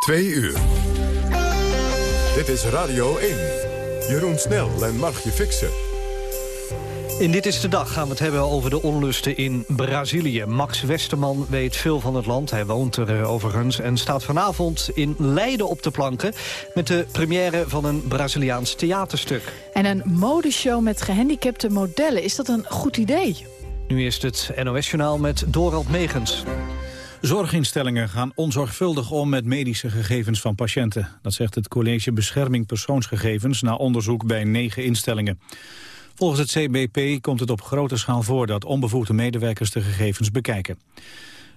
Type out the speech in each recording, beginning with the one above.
Twee uur. Dit is Radio 1. Jeroen Snel en Margje Fixen. In Dit is de Dag gaan we het hebben over de onlusten in Brazilië. Max Westerman weet veel van het land. Hij woont er eh, overigens en staat vanavond in Leiden op de planken... met de première van een Braziliaans theaterstuk. En een modeshow met gehandicapte modellen. Is dat een goed idee? Nu is het NOS-journaal met Dorald Megens. Zorginstellingen gaan onzorgvuldig om met medische gegevens van patiënten. Dat zegt het College Bescherming Persoonsgegevens na onderzoek bij negen instellingen. Volgens het CBP komt het op grote schaal voor dat onbevoegde medewerkers de gegevens bekijken.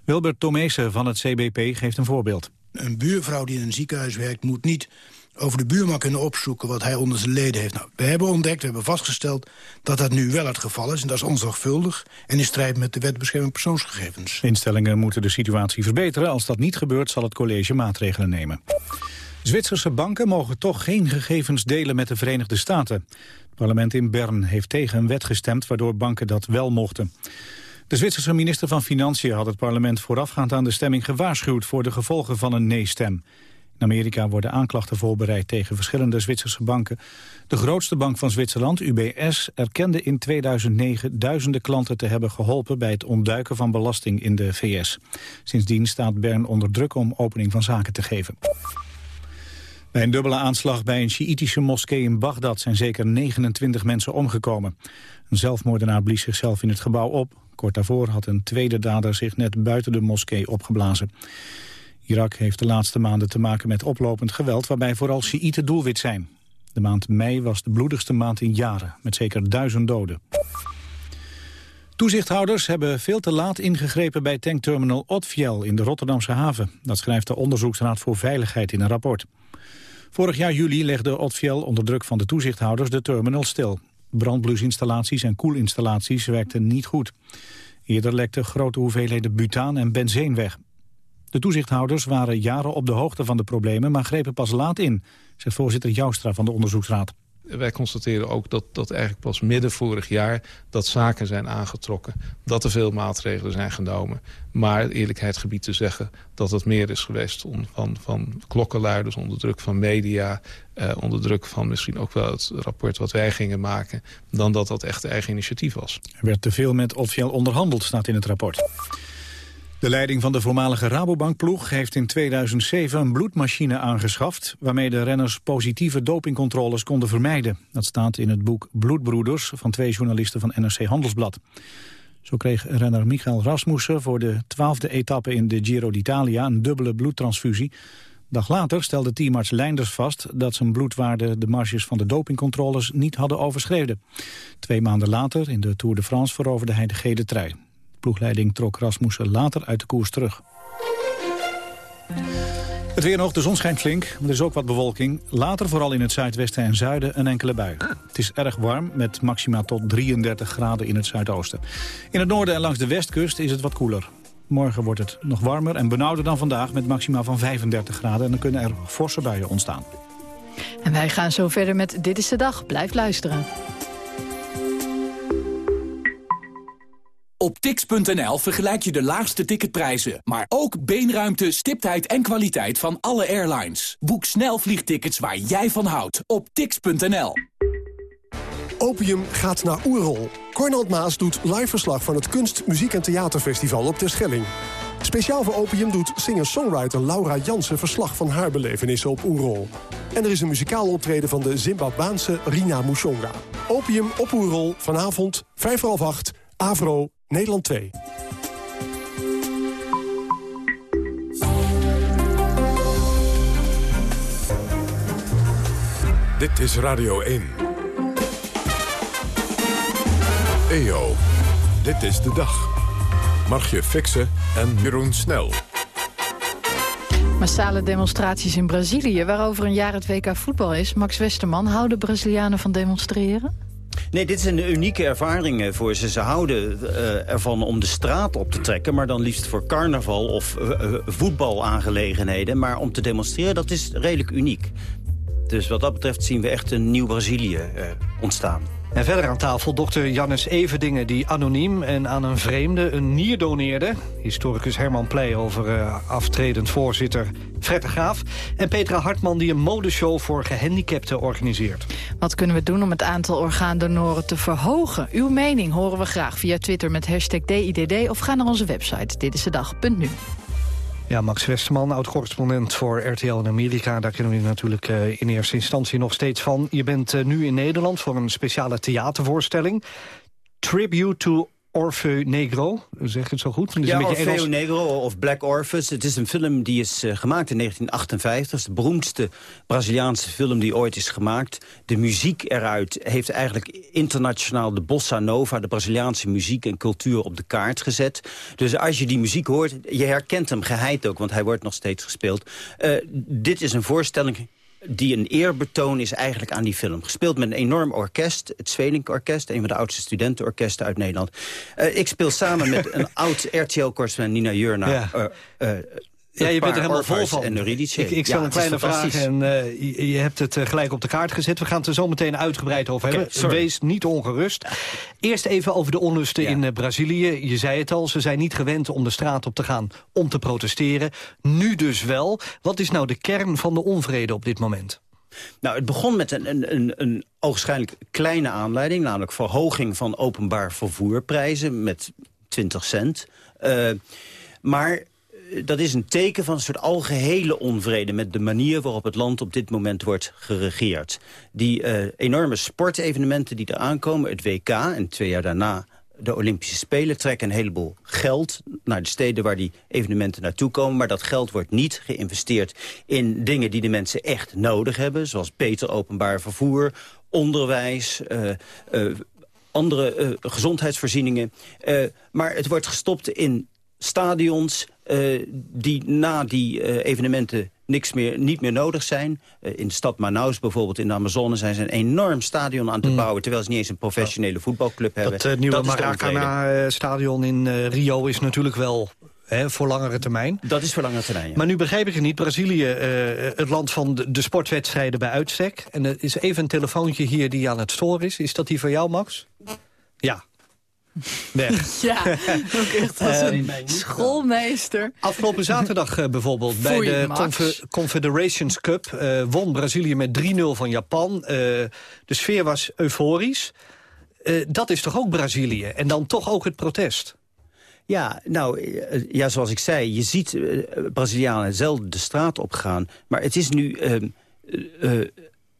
Wilbert Tomeese van het CBP geeft een voorbeeld. Een buurvrouw die in een ziekenhuis werkt moet niet over de buurman kunnen opzoeken wat hij onder zijn leden heeft. Nou, we hebben ontdekt, we hebben vastgesteld dat dat nu wel het geval is. En dat is onzorgvuldig en in strijd met de wet bescherming persoonsgegevens. Instellingen moeten de situatie verbeteren. Als dat niet gebeurt zal het college maatregelen nemen. Zwitserse banken mogen toch geen gegevens delen met de Verenigde Staten. Het parlement in Bern heeft tegen een wet gestemd waardoor banken dat wel mochten. De Zwitserse minister van Financiën had het parlement voorafgaand aan de stemming gewaarschuwd voor de gevolgen van een nee-stem. In Amerika worden aanklachten voorbereid tegen verschillende Zwitserse banken. De grootste bank van Zwitserland, UBS, erkende in 2009 duizenden klanten te hebben geholpen bij het ontduiken van belasting in de VS. Sindsdien staat Bern onder druk om opening van zaken te geven. Bij een dubbele aanslag bij een Sjiïtische moskee in Bagdad zijn zeker 29 mensen omgekomen. Een zelfmoordenaar blies zichzelf in het gebouw op. Kort daarvoor had een tweede dader zich net buiten de moskee opgeblazen. Irak heeft de laatste maanden te maken met oplopend geweld... waarbij vooral Sjiïten doelwit zijn. De maand mei was de bloedigste maand in jaren, met zeker duizend doden. Toezichthouders hebben veel te laat ingegrepen bij tankterminal Otfiel in de Rotterdamse haven. Dat schrijft de Onderzoeksraad voor Veiligheid in een rapport. Vorig jaar juli legde Otfiel onder druk van de toezichthouders de terminal stil. Brandblusinstallaties en koelinstallaties werkten niet goed. Eerder lekten grote hoeveelheden butaan en benzeen weg. De toezichthouders waren jaren op de hoogte van de problemen... maar grepen pas laat in, zegt voorzitter Joustra van de onderzoeksraad. Wij constateren ook dat, dat eigenlijk pas midden vorig jaar... dat zaken zijn aangetrokken, dat er veel maatregelen zijn genomen. Maar eerlijkheid gebied te zeggen dat het meer is geweest... van, van klokkenluiders, onder druk van media... Eh, onder druk van misschien ook wel het rapport wat wij gingen maken... dan dat dat echt eigen initiatief was. Er werd te veel met Otfiel onderhandeld, staat in het rapport. De leiding van de voormalige Rabobankploeg heeft in 2007 een bloedmachine aangeschaft... waarmee de renners positieve dopingcontroles konden vermijden. Dat staat in het boek Bloedbroeders van twee journalisten van NRC Handelsblad. Zo kreeg renner Michael Rasmussen voor de twaalfde etappe in de Giro d'Italia... een dubbele bloedtransfusie. Dag later stelde teamarts Leinders vast dat zijn bloedwaarde de marges van de dopingcontroles niet hadden overschreden. Twee maanden later, in de Tour de France, veroverde hij de gele. Ploegleiding trok Rasmussen later uit de koers terug. Het weer nog, de zon schijnt flink, maar er is ook wat bewolking. Later vooral in het zuidwesten en zuiden een enkele bui. Het is erg warm, met maxima tot 33 graden in het zuidoosten. In het noorden en langs de westkust is het wat koeler. Morgen wordt het nog warmer en benauwder dan vandaag... met maxima van 35 graden en dan kunnen er forse buien ontstaan. En wij gaan zo verder met Dit is de Dag. Blijf luisteren. Op tix.nl vergelijk je de laagste ticketprijzen, maar ook beenruimte, stiptheid en kwaliteit van alle airlines. Boek snel vliegtickets waar jij van houdt op tix.nl. Opium gaat naar Oerol. Cornald Maas doet live verslag van het Kunst, Muziek en Theaterfestival op Terschelling. Speciaal voor Opium doet singer-songwriter Laura Jansen verslag van haar belevenissen op Oerol. En er is een muzikaal optreden van de Zimbabwaanse Rina Mushonga. Opium op Oerol, vanavond, 5 voor half 8, Avro, Nederland 2. Dit is Radio 1. EO, dit is de dag. Margje Fixen en Jeroen Snel. Massale demonstraties in Brazilië, waarover een jaar het WK voetbal is. Max Westerman, houden Brazilianen van demonstreren? Nee, dit is een unieke ervaring eh, voor ze. Ze houden uh, ervan om de straat op te trekken... maar dan liefst voor carnaval of uh, voetbalaangelegenheden. Maar om te demonstreren, dat is redelijk uniek. Dus wat dat betreft zien we echt een nieuw Brazilië ontstaan. En verder aan tafel dokter Jannes Everdingen... die anoniem en aan een vreemde een nier doneerde. Historicus Herman Pleij over uh, aftredend voorzitter Fred Graaf. En Petra Hartman die een modeshow voor gehandicapten organiseert. Wat kunnen we doen om het aantal orgaandonoren te verhogen? Uw mening horen we graag via Twitter met hashtag DIDD... of ga naar onze website Dit is de dag.nu. Ja, Max Westerman, oud-correspondent voor RTL in Amerika. Daar kennen we natuurlijk uh, in eerste instantie nog steeds van. Je bent uh, nu in Nederland voor een speciale theatervoorstelling. Tribute to Orfeu Negro, zeg het zo goed? Dus ja, Orfeu. Negro of Black Orpheus. Het is een film die is uh, gemaakt in 1958. Het is de beroemdste Braziliaanse film die ooit is gemaakt. De muziek eruit heeft eigenlijk internationaal de bossa nova... de Braziliaanse muziek en cultuur op de kaart gezet. Dus als je die muziek hoort, je herkent hem geheid ook... want hij wordt nog steeds gespeeld. Uh, dit is een voorstelling die een eerbetoon is eigenlijk aan die film. Gespeeld met een enorm orkest, het Zwelink Orkest... een van de oudste studentenorkesten uit Nederland. Uh, ik speel samen met een oud RTL-correspondent Nina Jurna... Ja. Uh, uh, ja, je bent er helemaal vol van. En ik, ik stel een kleine vraag en uh, je, je, hebt het uh, gelijk op de kaart gezet. We gaan het er zo meteen uitgebreid over okay, hebben. Sorry. Wees niet ongerust. Eerst even over de onlusten ja. in uh, Brazilië. Je zei het al, ze zijn niet gewend om de straat op te gaan om te protesteren. Nu dus wel. Wat is nou de kern van de onvrede op dit moment? Nou, het begon met een, een, een, een ogenschijnlijk kleine aanleiding... namelijk verhoging van openbaar vervoerprijzen met 20 cent. maar dat is een teken van een soort algehele onvrede... met de manier waarop het land op dit moment wordt geregeerd. Die uh, enorme sportevenementen die eraan komen, het WK... en twee jaar daarna de Olympische Spelen trekken een heleboel geld naar de steden waar die evenementen naartoe komen. Maar dat geld wordt niet geïnvesteerd in dingen die de mensen echt nodig hebben. Zoals beter openbaar vervoer, onderwijs, uh, uh, andere gezondheidsvoorzieningen. maar het wordt gestopt in stadions uh, die na die uh, evenementen niks meer, niet meer nodig zijn. Uh, in de stad Manaus bijvoorbeeld, in de Amazone... zijn ze een enorm stadion aan het mm. bouwen... terwijl ze niet eens een professionele voetbalclub hebben. Dat nieuwe Maracana-stadion in Rio is natuurlijk wel He, voor langere termijn. Dat is voor langere termijn, ja. Maar nu begrijp ik het niet. Brazilië, uh, het land van de, de, sportwedstrijden bij uitstek. En er is even een telefoontje hier die aan het storen is. Is dat die voor jou, Max? Ja, weg. Ja, ook echt als een schoolmeester. Afgelopen zaterdag uh, bijvoorbeeld bij de Conf Confederations Cup... Uh, won Brazilië met 3-0 van Japan. Uh, de sfeer was euforisch. dat is toch ook Brazilië? En dan toch ook het protest? Ja, nou, ja, zoals ik zei, je ziet Brazilianen zelden de straat opgaan. Maar het is nu... Ehm,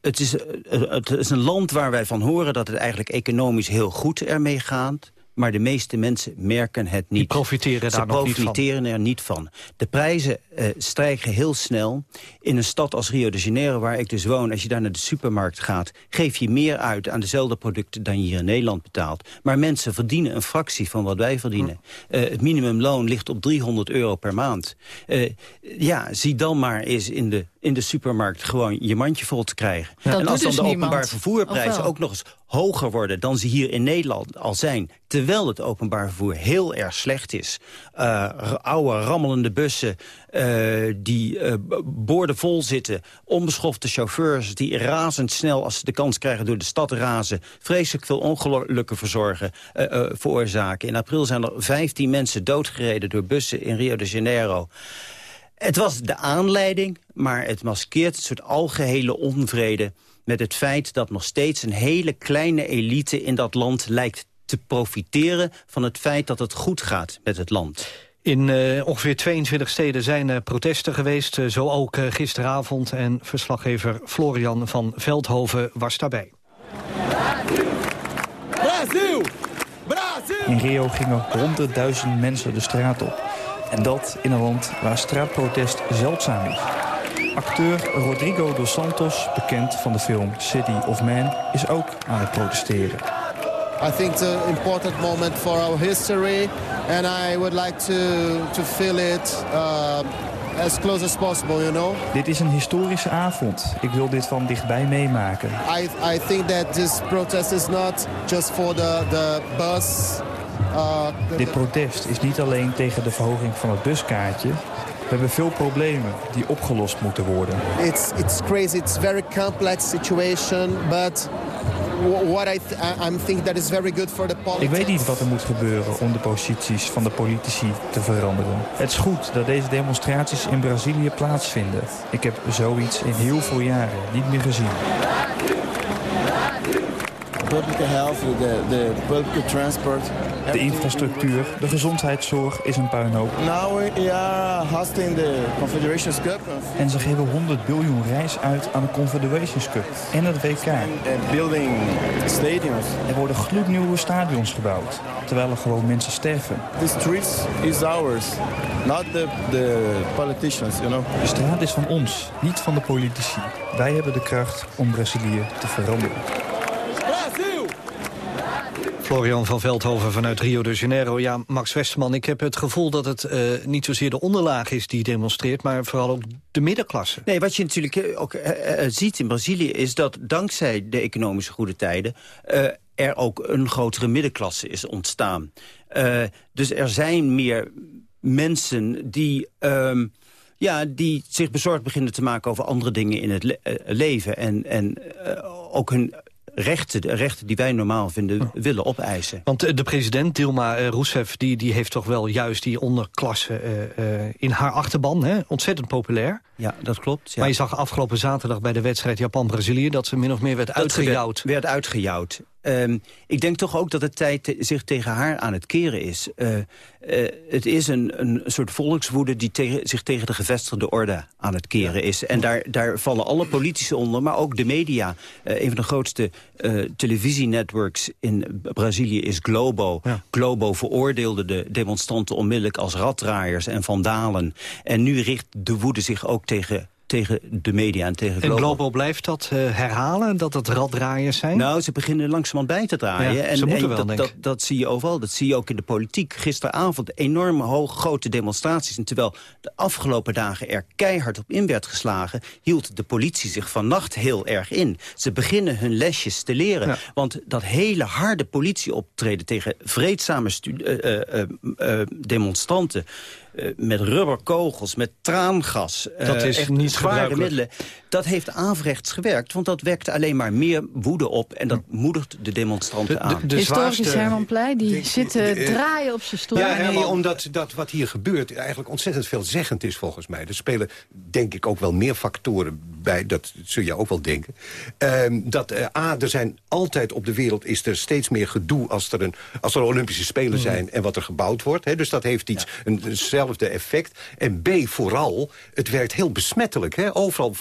het is, het is een land waar wij van horen dat het eigenlijk economisch heel goed ermee gaat. Maar de meeste mensen merken het niet. Die profiteren daar Ze profiteren er niet van. De prijzen uh, stijgen heel snel. In een stad als Rio de Janeiro, waar ik dus woon... als je daar naar de supermarkt gaat... geef je meer uit aan dezelfde producten dan je hier in Nederland betaalt. Maar mensen verdienen een fractie van wat wij verdienen. Uh, het minimumloon ligt op 300 euro per maand. Uh, ja, zie dan maar eens in de, in de supermarkt gewoon je mandje vol te krijgen. Ja. En als dan dus de openbaar vervoerprijzen ook nog eens hoger worden dan ze hier in Nederland al zijn... terwijl het openbaar vervoer heel erg slecht is. Uh, oude, rammelende bussen uh, die uh, boorden vol zitten. Onbeschofte chauffeurs die razendsnel, als ze de kans krijgen... door de stad razen, vreselijk veel ongelukken verzorgen, veroorzaken. In april zijn er 15 mensen doodgereden door bussen in Rio de Janeiro. Het was de aanleiding, maar het maskeert een soort algehele onvrede met het feit dat nog steeds een hele kleine elite in dat land lijkt te profiteren van het feit dat het goed gaat met het land. In uh, ongeveer 22 steden zijn uh, protesten geweest, uh, zo ook gisteravond. En verslaggever Florian van Veldhoven was daarbij. Brazil! Brazil! In Rio gingen honderdduizend mensen de straat op. En dat in een land waar straatprotest zeldzaam is. Acteur Rodrigo dos Santos, bekend van de film City of Man, is ook aan het protesteren. I think it's an important moment for our history and I would like to to feel it uh, as close as possible, you know. Dit is een historische avond. Ik wil dit van dichtbij meemaken. I I think that this protest is not just for the the bus Dit protest is niet alleen tegen de verhoging van het buskaartje. hebben veel problemen die opgelost moeten worden. It's, it's crazy, it's very complex situation, but what I th I'm think that is very good for the politics. Ik weet niet wat er moet gebeuren om de posities van de politici te veranderen. Het is goed dat deze demonstraties in Brazilië plaatsvinden. Ik heb zoiets in heel veel jaren niet meer gezien public health, the, the public transport. De infrastructuur, de gezondheidszorg is een puinhoop. Now we are hosting the Confederations Cup. En ze geven 100 biljoen reis uit aan de Confederations Cup en het WK. Building stadiums. Er worden gloednieuwe stadions gebouwd, terwijl er gewoon mensen sterven. The streets is ours, not the, the politicians, you know. De straat is van ons, niet van de politici. Wij hebben de kracht om Brazilië te veranderen. Florian van Veldhoven vanuit Rio de Janeiro. Ja, Max Westerman, ik heb het gevoel dat het uh, niet zozeer de onderlaag is die demonstreert... maar vooral ook de middenklasse. Nee, wat je natuurlijk eh, ook uh, ziet in Brazilië... is dat dankzij de economische goede tijden... er ook een grotere middenklasse is ontstaan. dus er zijn meer mensen die... Um, ja, die zich bezorgd beginnen te maken over andere dingen in het le leven. En, en ook hun rechten, de rechten die wij normaal vinden, willen opeisen. Want eh, de president Dilma uh, Rousseff die, die heeft toch wel juist die onderklasse uh, uh, in haar achterban. Hè? Ontzettend populair. Ja, dat klopt. Ja. Maar je zag afgelopen zaterdag bij de wedstrijd Japan-Brazilië... dat ze min of meer werd dat uitgejouwd. Werd, werd uitgejouwd. Um, ik denk toch ook dat het tijd te, zich tegen haar aan het keren is. Uh, uh, het is een, een soort volkswoede die zich tegen de gevestigde orde aan het keren ja. is. En daar, daar vallen alle politici onder, maar ook de media. Uh, een van de grootste televisienetworks in Brazilië is Globo. Ja. Globo veroordeelde de demonstranten onmiddellijk als raddraaiers en vandalen. En nu richt de woede zich ook tegen tegen de media en tegen Globo. En Globo blijft dat uh, herhalen, dat het raddraaiers zijn? Nou, ze beginnen langzamerhand bij te draaien. Ja, en, ze moeten en wel, dat, dat, dat, zie je overal. Dat zie je ook in de politiek. Gisteravond enorme hoge, grote demonstraties. En terwijl de afgelopen dagen er keihard op in werd geslagen... hield de politie zich vannacht heel erg in. Ze beginnen hun lesjes te leren. Ja. Want dat hele harde politieoptreden tegen vreedzame uh, uh, demonstranten... Uh, met rubberkogels, met traangas. Dat uh, is echt niet zware middelen. Dat heeft averechts gewerkt, want dat wekt alleen maar meer woede op... en dat moedigt de demonstranten de, aan. De, de Historisch zwaarste... Herman Pleij, die denk, zit te uh, draaien op zijn stoel. Ja, nee, omdat dat wat hier gebeurt eigenlijk ontzettend veelzeggend is volgens mij. Er spelen denk ik ook wel meer factoren bij, dat zul je ook wel denken. Uh, dat uh, A, er zijn altijd op de wereld is er steeds meer gedoe... als er, een, als er Olympische Spelen zijn en wat er gebouwd wordt. Hè. Dus dat heeft iets, ja. een, eenzelfde effect. En B, vooral, het werkt heel besmettelijk. Hè. Overal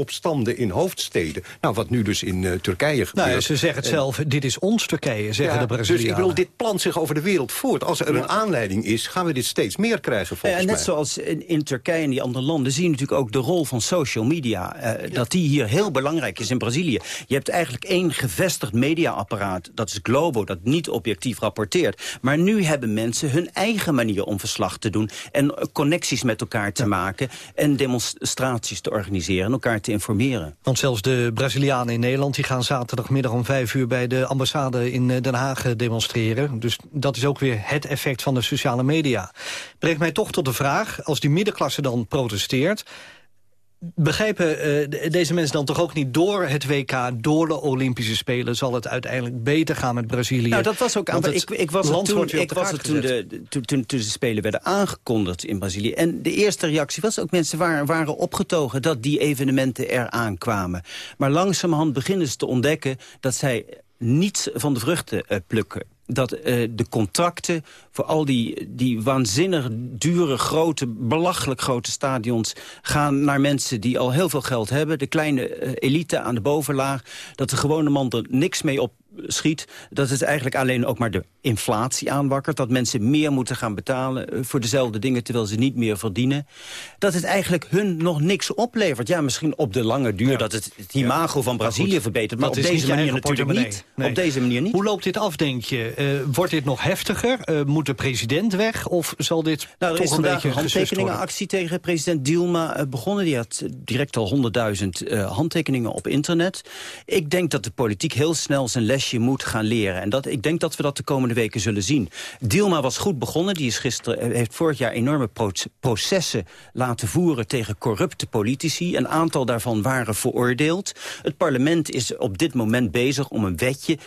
volksopstanden in hoofdsteden. Nou, wat nu dus in uh, Turkije gebeurt. Nou, ze zeggen het zelf, dit is ons Turkije, zeggen ja, de Brazilianen. Dus ik bedoel, dit plant zich over de wereld voort. Als er een aanleiding is, gaan we dit steeds meer krijgen, volgens en net mij. zoals in, in, Turkije en die andere landen... zie je natuurlijk ook de rol van social media. Uh, ja. Dat die hier heel belangrijk is in Brazilië. Je hebt eigenlijk één gevestigd mediaapparaat. Dat is Globo, dat niet objectief rapporteert. Maar nu hebben mensen hun eigen manier om verslag te doen... en connecties met elkaar te maken... en demonstraties te organiseren en elkaar te informeren. Want zelfs de Brazilianen in Nederland... die gaan zaterdagmiddag om vijf uur bij de ambassade in Den Haag demonstreren. Dus dat is ook weer het effect van de sociale media. Brengt mij toch tot de vraag, als die middenklasse dan protesteert begrijpen uh, deze mensen dan toch ook niet door het WK, door de Olympische Spelen, zal het uiteindelijk beter gaan met Brazilië? Nou, dat was ook aan. Ik, ik was het toen, ik was het toen de, toen, toen, toen de Spelen werden aangekondigd in Brazilië. En de eerste reactie was ook mensen waren, waren opgetogen dat die evenementen eraan kwamen. Maar langzamerhand beginnen ze te ontdekken dat zij niets van de vruchten uh, plukken dat uh, de contracten voor al die, die waanzinnig dure, grote, belachelijk grote stadions... gaan naar mensen die al heel veel geld hebben. De kleine uh, elite aan de bovenlaag. Dat de gewone man er niks mee op schiet, dat het eigenlijk alleen ook maar de inflatie aanwakkert. Dat mensen meer moeten gaan betalen voor dezelfde dingen... terwijl ze niet meer verdienen. Dat het eigenlijk hun nog niks oplevert. Ja, misschien op de lange duur ja. dat het, het imago ja. van Brazilië verbetert. Maar op deze manier natuurlijk niet. Nee. Op deze manier niet. Hoe loopt dit af, denk je? Uh, wordt dit nog heftiger? Uh, moet de president weg? Of zal dit nou, toch een beetje een handtekeningenactie tegen president Dilma uh, begonnen. Die had direct al 100.000 handtekeningen op internet. Ik denk dat de politiek heel snel zijn les lesje moet gaan leren. En dat, ik denk dat we dat de komende weken zullen zien. Dilma was goed begonnen. Die is gisteren, heeft vorig jaar enorme processen laten voeren tegen corrupte politici. Een aantal daarvan waren veroordeeld. Het parlement is op dit moment bezig om een wetje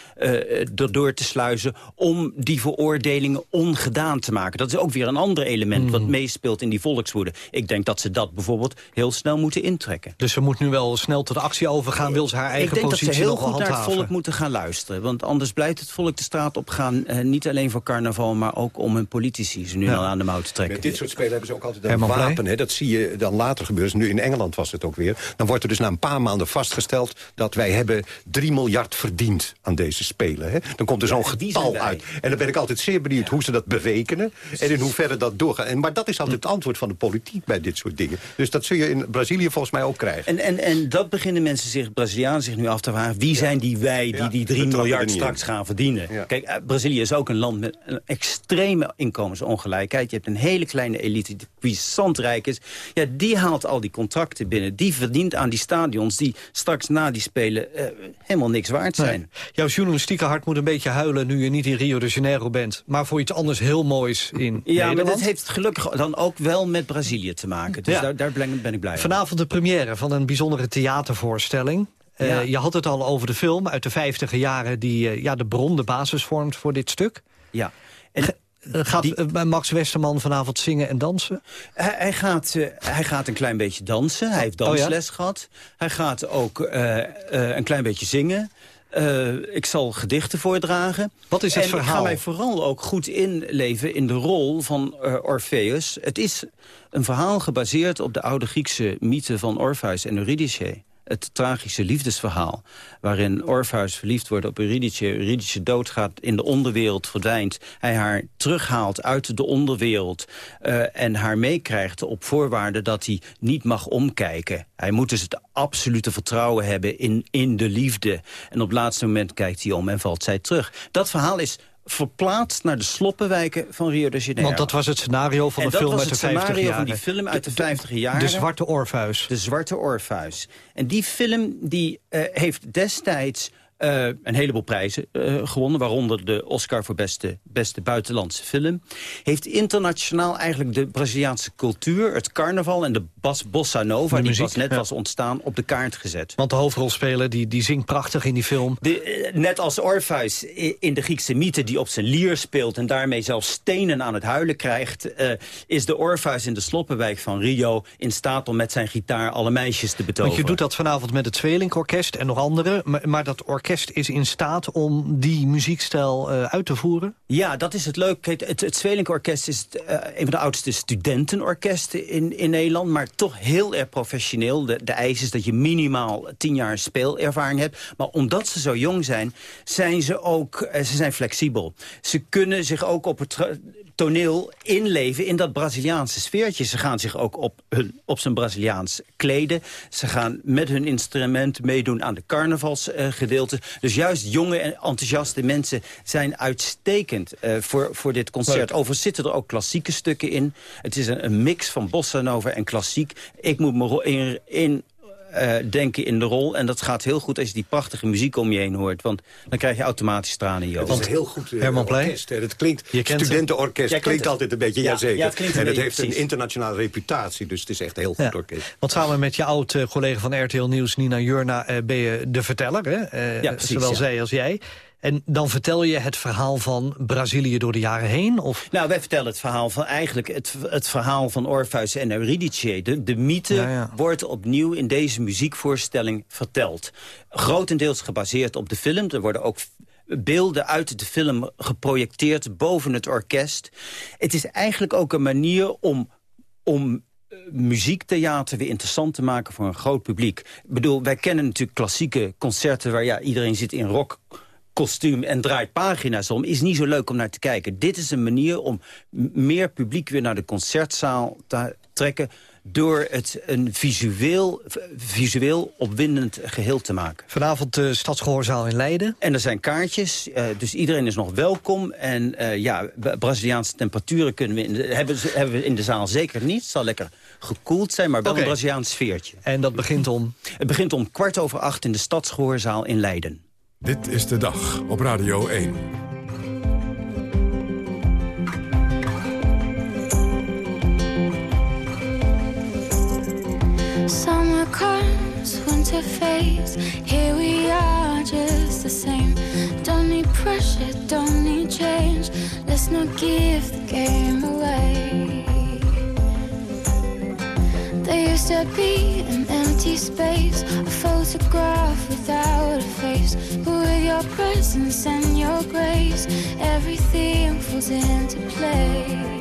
erdoor te sluizen... om die veroordelingen ongedaan te maken. Dat is ook weer een ander element wat mhm. meespeelt in die volkswoede. Ik denk dat ze dat bijvoorbeeld heel snel moeten intrekken. Dus ze moet nu wel snel tot actie overgaan, wil ze haar eigen positie Ik denk dat ze heel goed naar het volk moeten gaan luisteren. Want anders blijft het volk de straat op gaan... Eh, niet alleen voor carnaval, maar ook om hun politici ze nu al aan de mouw te trekken. Met dit soort spelen hebben ze ook altijd een wapen. Hè? Dat zie je dan later gebeuren. Dus nu in Engeland was het ook weer. Dan wordt er dus na een paar maanden vastgesteld... dat wij hebben 3 miljard verdiend aan deze spelen. Hè? Dan komt er zo'n getal uit. En dan ben ik altijd zeer benieuwd hoe ze dat berekenen... en in hoeverre dat doorgaat. En, maar dat is altijd het antwoord van de politiek bij dit soort dingen. Dus dat zul je in Brazilië volgens mij ook krijgen. En, en, en dat beginnen mensen zich, Brazilianen zich nu af te vragen... wie zijn die wij die die 3 miljard straks gaan verdienen? Kijk, eh, Brazilië is ook een land met een extreme inkomensongelijkheid. Je hebt een hele kleine elite die puissant rijk is. Ja, die haalt al die contracten binnen. Die verdient aan die stadions die straks na die spelen uh, helemaal niks waard zijn. Jouw journalistieke hart moet een beetje huilen nu je niet in Rio de Janeiro bent. Maar voor iets anders heel moois in ja, Nederland. Ja, maar dat heeft gelukkig dan ook wel met Brazilië te maken. Dus daar, daar ben ik blij Vanavond de première van een bijzondere theatervoorstelling. Uh, Je had het al over de film uit de vijftiger jaren... die uh, ja, de bron, de basis vormt voor dit stuk. Ja. En eh, gaat Max Westerman vanavond zingen en dansen? Hij, hij gaat, hij gaat een klein beetje dansen. Hij heeft oh, dansles gehad. Hij gaat ook een klein beetje zingen. Ik zal gedichten voordragen. Wat is het verhaal? ik ga mij vooral ook goed inleven in de rol van Orpheus. Het is een verhaal gebaseerd op de oude Griekse mythe van Orpheus en Eurydice het tragische liefdesverhaal... waarin Orpheus verliefd wordt op Eurydice. Eurydice doodgaat, in de onderwereld verdwijnt. Hij haar terughaalt uit de onderwereld... Uh, en haar meekrijgt op voorwaarde dat hij niet mag omkijken. Hij moet dus het absolute vertrouwen hebben in, in de liefde. En op het laatste moment kijkt hij om en valt zij terug. Dat verhaal is verplaatst naar de sloppenwijken van Rio de Janeiro. Want dat was het scenario van de film uit de 50 jaren. dat was het scenario van die film uit de 50 jaren. De Zwarte Orpheus. De Zwarte Orpheus. En die film die, uh, heeft destijds uh, een heleboel prijzen uh, gewonnen, waaronder de Oscar voor beste, beste buitenlandse film. Heeft internationaal eigenlijk de Braziliaanse cultuur, het carnaval en de bas, bossa nova, die pas net was ontstaan, op de kaart gezet. Want de hoofdrolspeler die, die zingt prachtig in die film. De, uh, net als Orpheus in de Griekse mythe die op zijn lier speelt en daarmee zelfs stenen aan het huilen krijgt, is de Orpheus in de sloppenwijk van Rio in staat om met zijn gitaar alle meisjes te betoveren. Want je doet dat vanavond met het Tweelinkorkest en nog andere, maar, maar dat orkest is in staat om die muziekstijl uh, uit te voeren? Ja, dat is het leuke. Het, het Zwelinkorkest is uh, een van de oudste studentenorkesten in, in Nederland... maar toch heel erg professioneel. De, de eis is dat je minimaal tien jaar speelervaring hebt. Maar omdat ze zo jong zijn, zijn ze ook uh, ze zijn flexibel. Ze kunnen zich ook op het toneel inleven in dat Braziliaanse sfeertje. Ze gaan zich ook op, hun, op zijn Braziliaans kleden. Ze gaan met hun instrument meedoen aan de carnavalsgedeelte. dus juist jonge en enthousiaste mensen zijn uitstekend uh, voor, voor dit concert. Overigens zitten er ook klassieke stukken in. Het is een, een mix van bossa nova en klassiek. Ik moet me in, in uh, denken in de rol. En dat gaat heel goed als je die prachtige muziek om je heen hoort. Want dan krijg je automatisch tranen in je ogen. Het is heel goed uh, Herman orkest. Het klinkt, studentenorkest klinkt altijd een beetje, ja, jazeker. Ja, het en het heeft een internationale reputatie. Dus het is echt een heel goed orkest. Want samen met je oud-collega van RTL Nieuws, Nina Jurna... Uh, ben je de verteller, hè? ja, precies, zowel zij als jij. En dan vertel je het verhaal van Brazilië door de jaren heen? Of? Nou, wij vertellen het verhaal van eigenlijk het, het verhaal van Orpheus en Eurydice. De, de mythe wordt opnieuw in deze muziekvoorstelling verteld. Grotendeels gebaseerd op de film. Er worden ook beelden uit de film geprojecteerd boven het orkest. Het is eigenlijk ook een manier om, om eh, muziektheater weer interessant te maken voor een groot publiek. Ik bedoel, wij kennen natuurlijk klassieke concerten... waar ja, iedereen zit in rock kostuum en draait pagina's om... is niet zo leuk om naar te kijken. Dit is een manier om meer publiek weer naar de concertzaal te trekken door het een visueel, visueel opwindend geheel te maken. Vanavond de Stadsgehoorzaal in Leiden. En er zijn kaartjes, uh, dus iedereen is nog welkom. En uh, ja, Braziliaanse temperaturen kunnen we in de, hebben, hebben we in de zaal zeker niet. Het zal lekker gekoeld zijn, maar wel okay. een Braziliaans sfeertje. En dat begint om? Het begint om kwart over acht in de Stadsgehoorzaal in Leiden. Dit is de dag op Radio 1. Summer comes, winter fades. Here we are, just the same. Don't need pressure, don't need change. Let's not give the game away. There used to be an empty space, a photograph without a face. But with your presence and your grace, everything falls into place.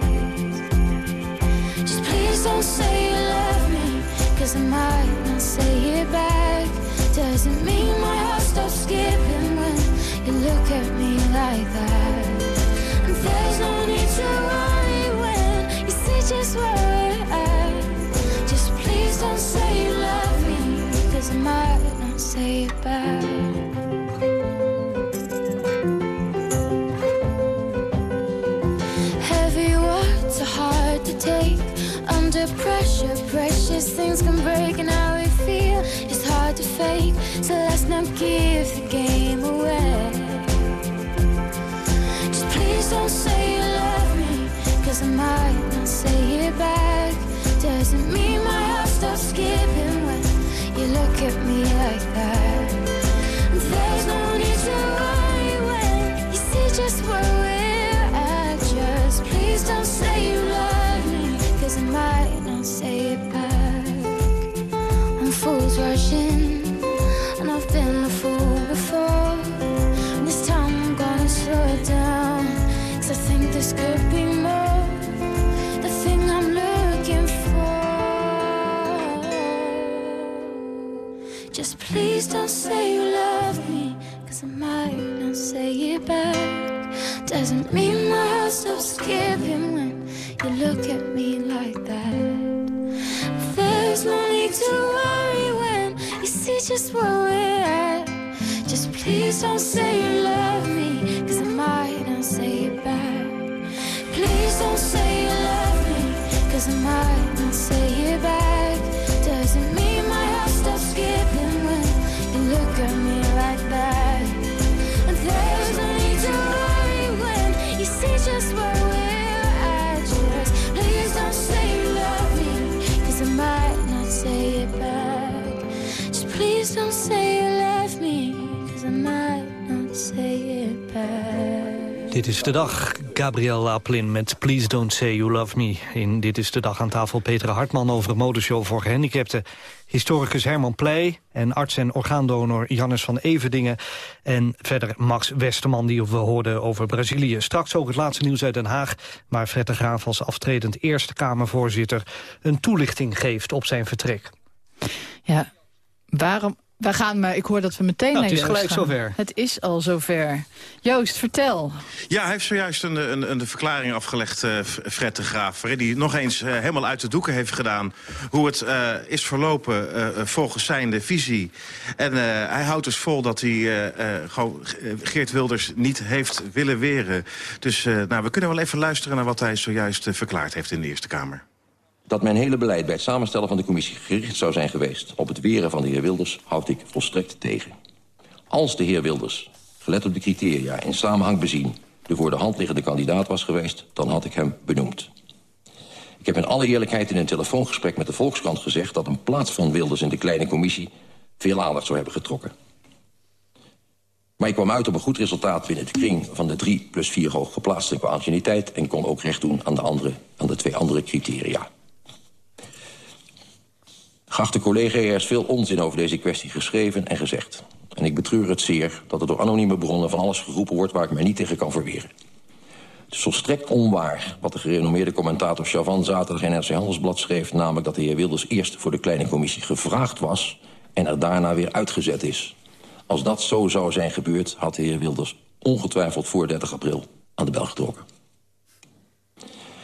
Just please don't say you love me, cause I might not say it back. Doesn't mean my heart stops skipping when you look at me like that. And there's no need to worry when you see just where might not say it back. Heavy words are hard to take under pressure. Precious things can break, and how we feel is hard to fake. So let's not give the game away. Just please don't say you love me, cause I might not say it back. Doesn't mean my heart stops skipping you look at me like that. There's no need to worry when you see just we're at. Just please don't say you love me, cause I might not say it you look at me like that. There's no need to worry when you see just where we're at. Just please don't say you love me, cause I might not say it back. Please don't say you love me, cause I might not say it back. Dit is de dag. Gabriel Laplin met Please Don't Say You Love Me. In Dit is de dag aan tafel Petra Hartman over een modeshow voor gehandicapten. Historicus Herman Pleij en arts en orgaandonor Jannes van Everdingen. En verder Max Westerman die we hoorden over Brazilië. Straks ook het laatste nieuws uit Den Haag. Waar Fred Graaf als aftredend Eerste Kamervoorzitter... een toelichting geeft op zijn vertrek. Ja, waarom... We gaan, maar ik hoor dat we meteen Nou, naar het is Joost gelijk gaan. zover. Het is al zover. Joost, vertel. Ja, hij heeft zojuist een, een, een verklaring afgelegd, eh, Fred de Graaf... die nog eens eh, helemaal uit de doeken heeft gedaan... hoe het eh, is verlopen eh, volgens zijn visie. En eh, hij houdt dus vol dat hij eh, eh, gewoon eh, Geert Wilders niet heeft willen weren. Dus eh, nou, we kunnen wel even luisteren naar wat hij zojuist eh, verklaard heeft in de Eerste Kamer. Dat mijn hele beleid bij het samenstellen van de commissie gericht zou zijn geweest... op het weren van de heer Wilders, houd ik volstrekt tegen. Als de heer Wilders, gelet op de criteria in samenhang bezien... de voor de hand liggende kandidaat was geweest, dan had ik hem benoemd. Ik heb in alle eerlijkheid in een telefoongesprek met de Volkskrant gezegd... dat een plaats van Wilders in de kleine commissie veel aandacht zou hebben getrokken. Maar ik kwam uit op een goed resultaat binnen de kring van de drie plus vier hooggeplaatsten qua anciëniteit... en kon ook recht doen aan de, andere, aan de twee andere criteria. Geachte collega, er is veel onzin over deze kwestie geschreven en gezegd. En ik betreur het zeer dat er door anonieme bronnen van alles geroepen wordt... waar ik mij niet tegen kan verweren. Het is volstrekt onwaar wat de gerenommeerde commentator Chavan zaterdag in NRC Handelsblad schreef... namelijk dat de heer Wilders eerst voor de kleine commissie gevraagd was... en er daarna weer uitgezet is. Als dat zo zou zijn gebeurd, had de heer Wilders ongetwijfeld voor 30 april aan de bel getrokken.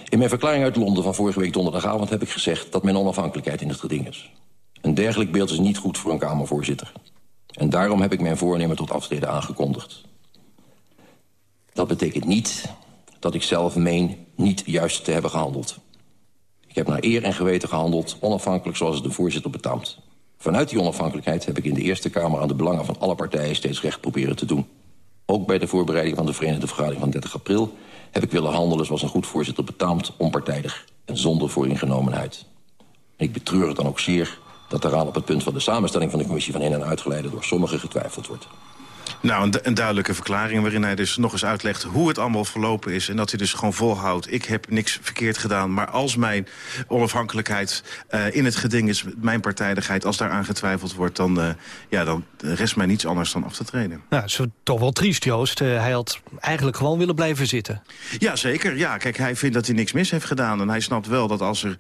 In mijn verklaring uit Londen van vorige week donderdagavond heb ik gezegd... dat mijn onafhankelijkheid in het geding is. Een dergelijk beeld is niet goed voor een Kamervoorzitter. En daarom heb ik mijn voornemen tot aftreden aangekondigd. Dat betekent niet dat ik zelf meen niet juist te hebben gehandeld. Ik heb naar eer en geweten gehandeld, onafhankelijk zoals het de voorzitter betaamt. Vanuit die onafhankelijkheid heb ik in de Eerste Kamer... aan de belangen van alle partijen steeds recht proberen te doen. Ook bij de voorbereiding van de Verenigde Vergadering van 30 april... heb ik willen handelen zoals een goed voorzitter betaamt, onpartijdig... en zonder vooringenomenheid. Ik betreur het dan ook zeer dat eraan op het punt van de samenstelling van de commissie van in- en uitgeleide door sommigen getwijfeld wordt. Nou, een, een, duidelijke verklaring waarin hij dus nog eens uitlegt hoe het allemaal verlopen is. En dat hij dus gewoon volhoudt. Ik heb niks verkeerd gedaan, maar als mijn onafhankelijkheid uh, in het geding is, mijn partijdigheid, als daaraan getwijfeld wordt, dan, uh, ja, dan rest mij niets anders dan af te treden. Nou, dat is toch wel triest, Joost. Uh, hij had eigenlijk gewoon willen blijven zitten. Ja, zeker. Ja, kijk, hij vindt dat hij niks mis heeft gedaan. En hij snapt wel dat als er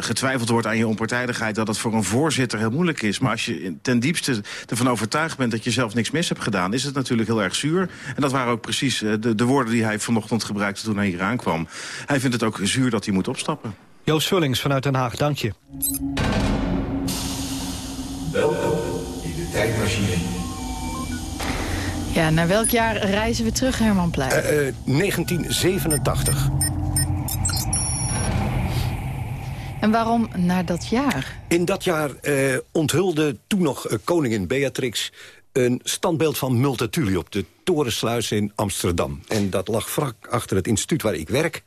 getwijfeld wordt aan je onpartijdigheid, dat het voor een voorzitter heel moeilijk is. Maar als je ten diepste ervan overtuigd bent dat je zelf niks mis hebt gedaan... is het natuurlijk heel erg zuur. En dat waren ook precies de, de woorden die hij vanochtend gebruikte toen hij hier aankwam. Hij vindt het ook zuur dat hij moet opstappen. Joost Vullings vanuit Den Haag, dank je. Welkom in de tijdmachine. Ja, naar welk jaar reizen we terug, Herman Pleij? Uh, uh, 1987. En waarom naar dat jaar? In dat jaar uh, onthulde toen nog koningin Beatrix een standbeeld van Multatuli op de Torensluis in Amsterdam. En dat lag vlak achter het instituut waar ik werk.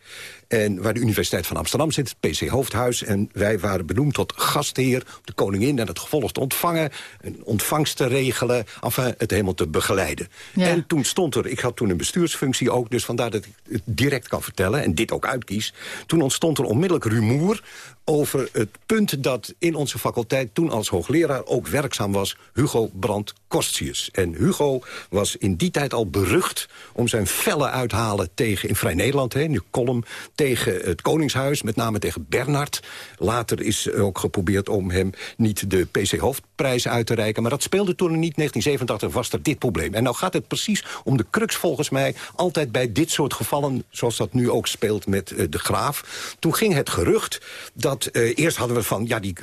En waar de Universiteit van Amsterdam zit, het PC Hoofdhuis. En wij waren benoemd tot gastheer, de koningin en het gevolg te ontvangen. Een ontvangst te regelen, enfin, het helemaal te begeleiden. Ja. En toen stond er, ik had toen een bestuursfunctie ook... dus vandaar dat ik het direct kan vertellen en dit ook uitkies. Toen ontstond er onmiddellijk rumoer over het punt dat in onze faculteit... toen als hoogleraar ook werkzaam was Hugo Brandt Kostzius. En Hugo was in die tijd al berucht om zijn felle uithalen tegen... in Vrij Nederland, hè, nu column tegen het Koningshuis, met name tegen Bernard. Later is ook geprobeerd om hem niet de PC Hoofdprijs uit te reiken. Maar dat speelde toen niet. 1987 was er dit probleem. En nou gaat het precies om de crux volgens mij... altijd bij dit soort gevallen, zoals dat nu ook speelt met uh, de Graaf. Toen ging het gerucht dat... Uh, eerst hadden we van, ja, die,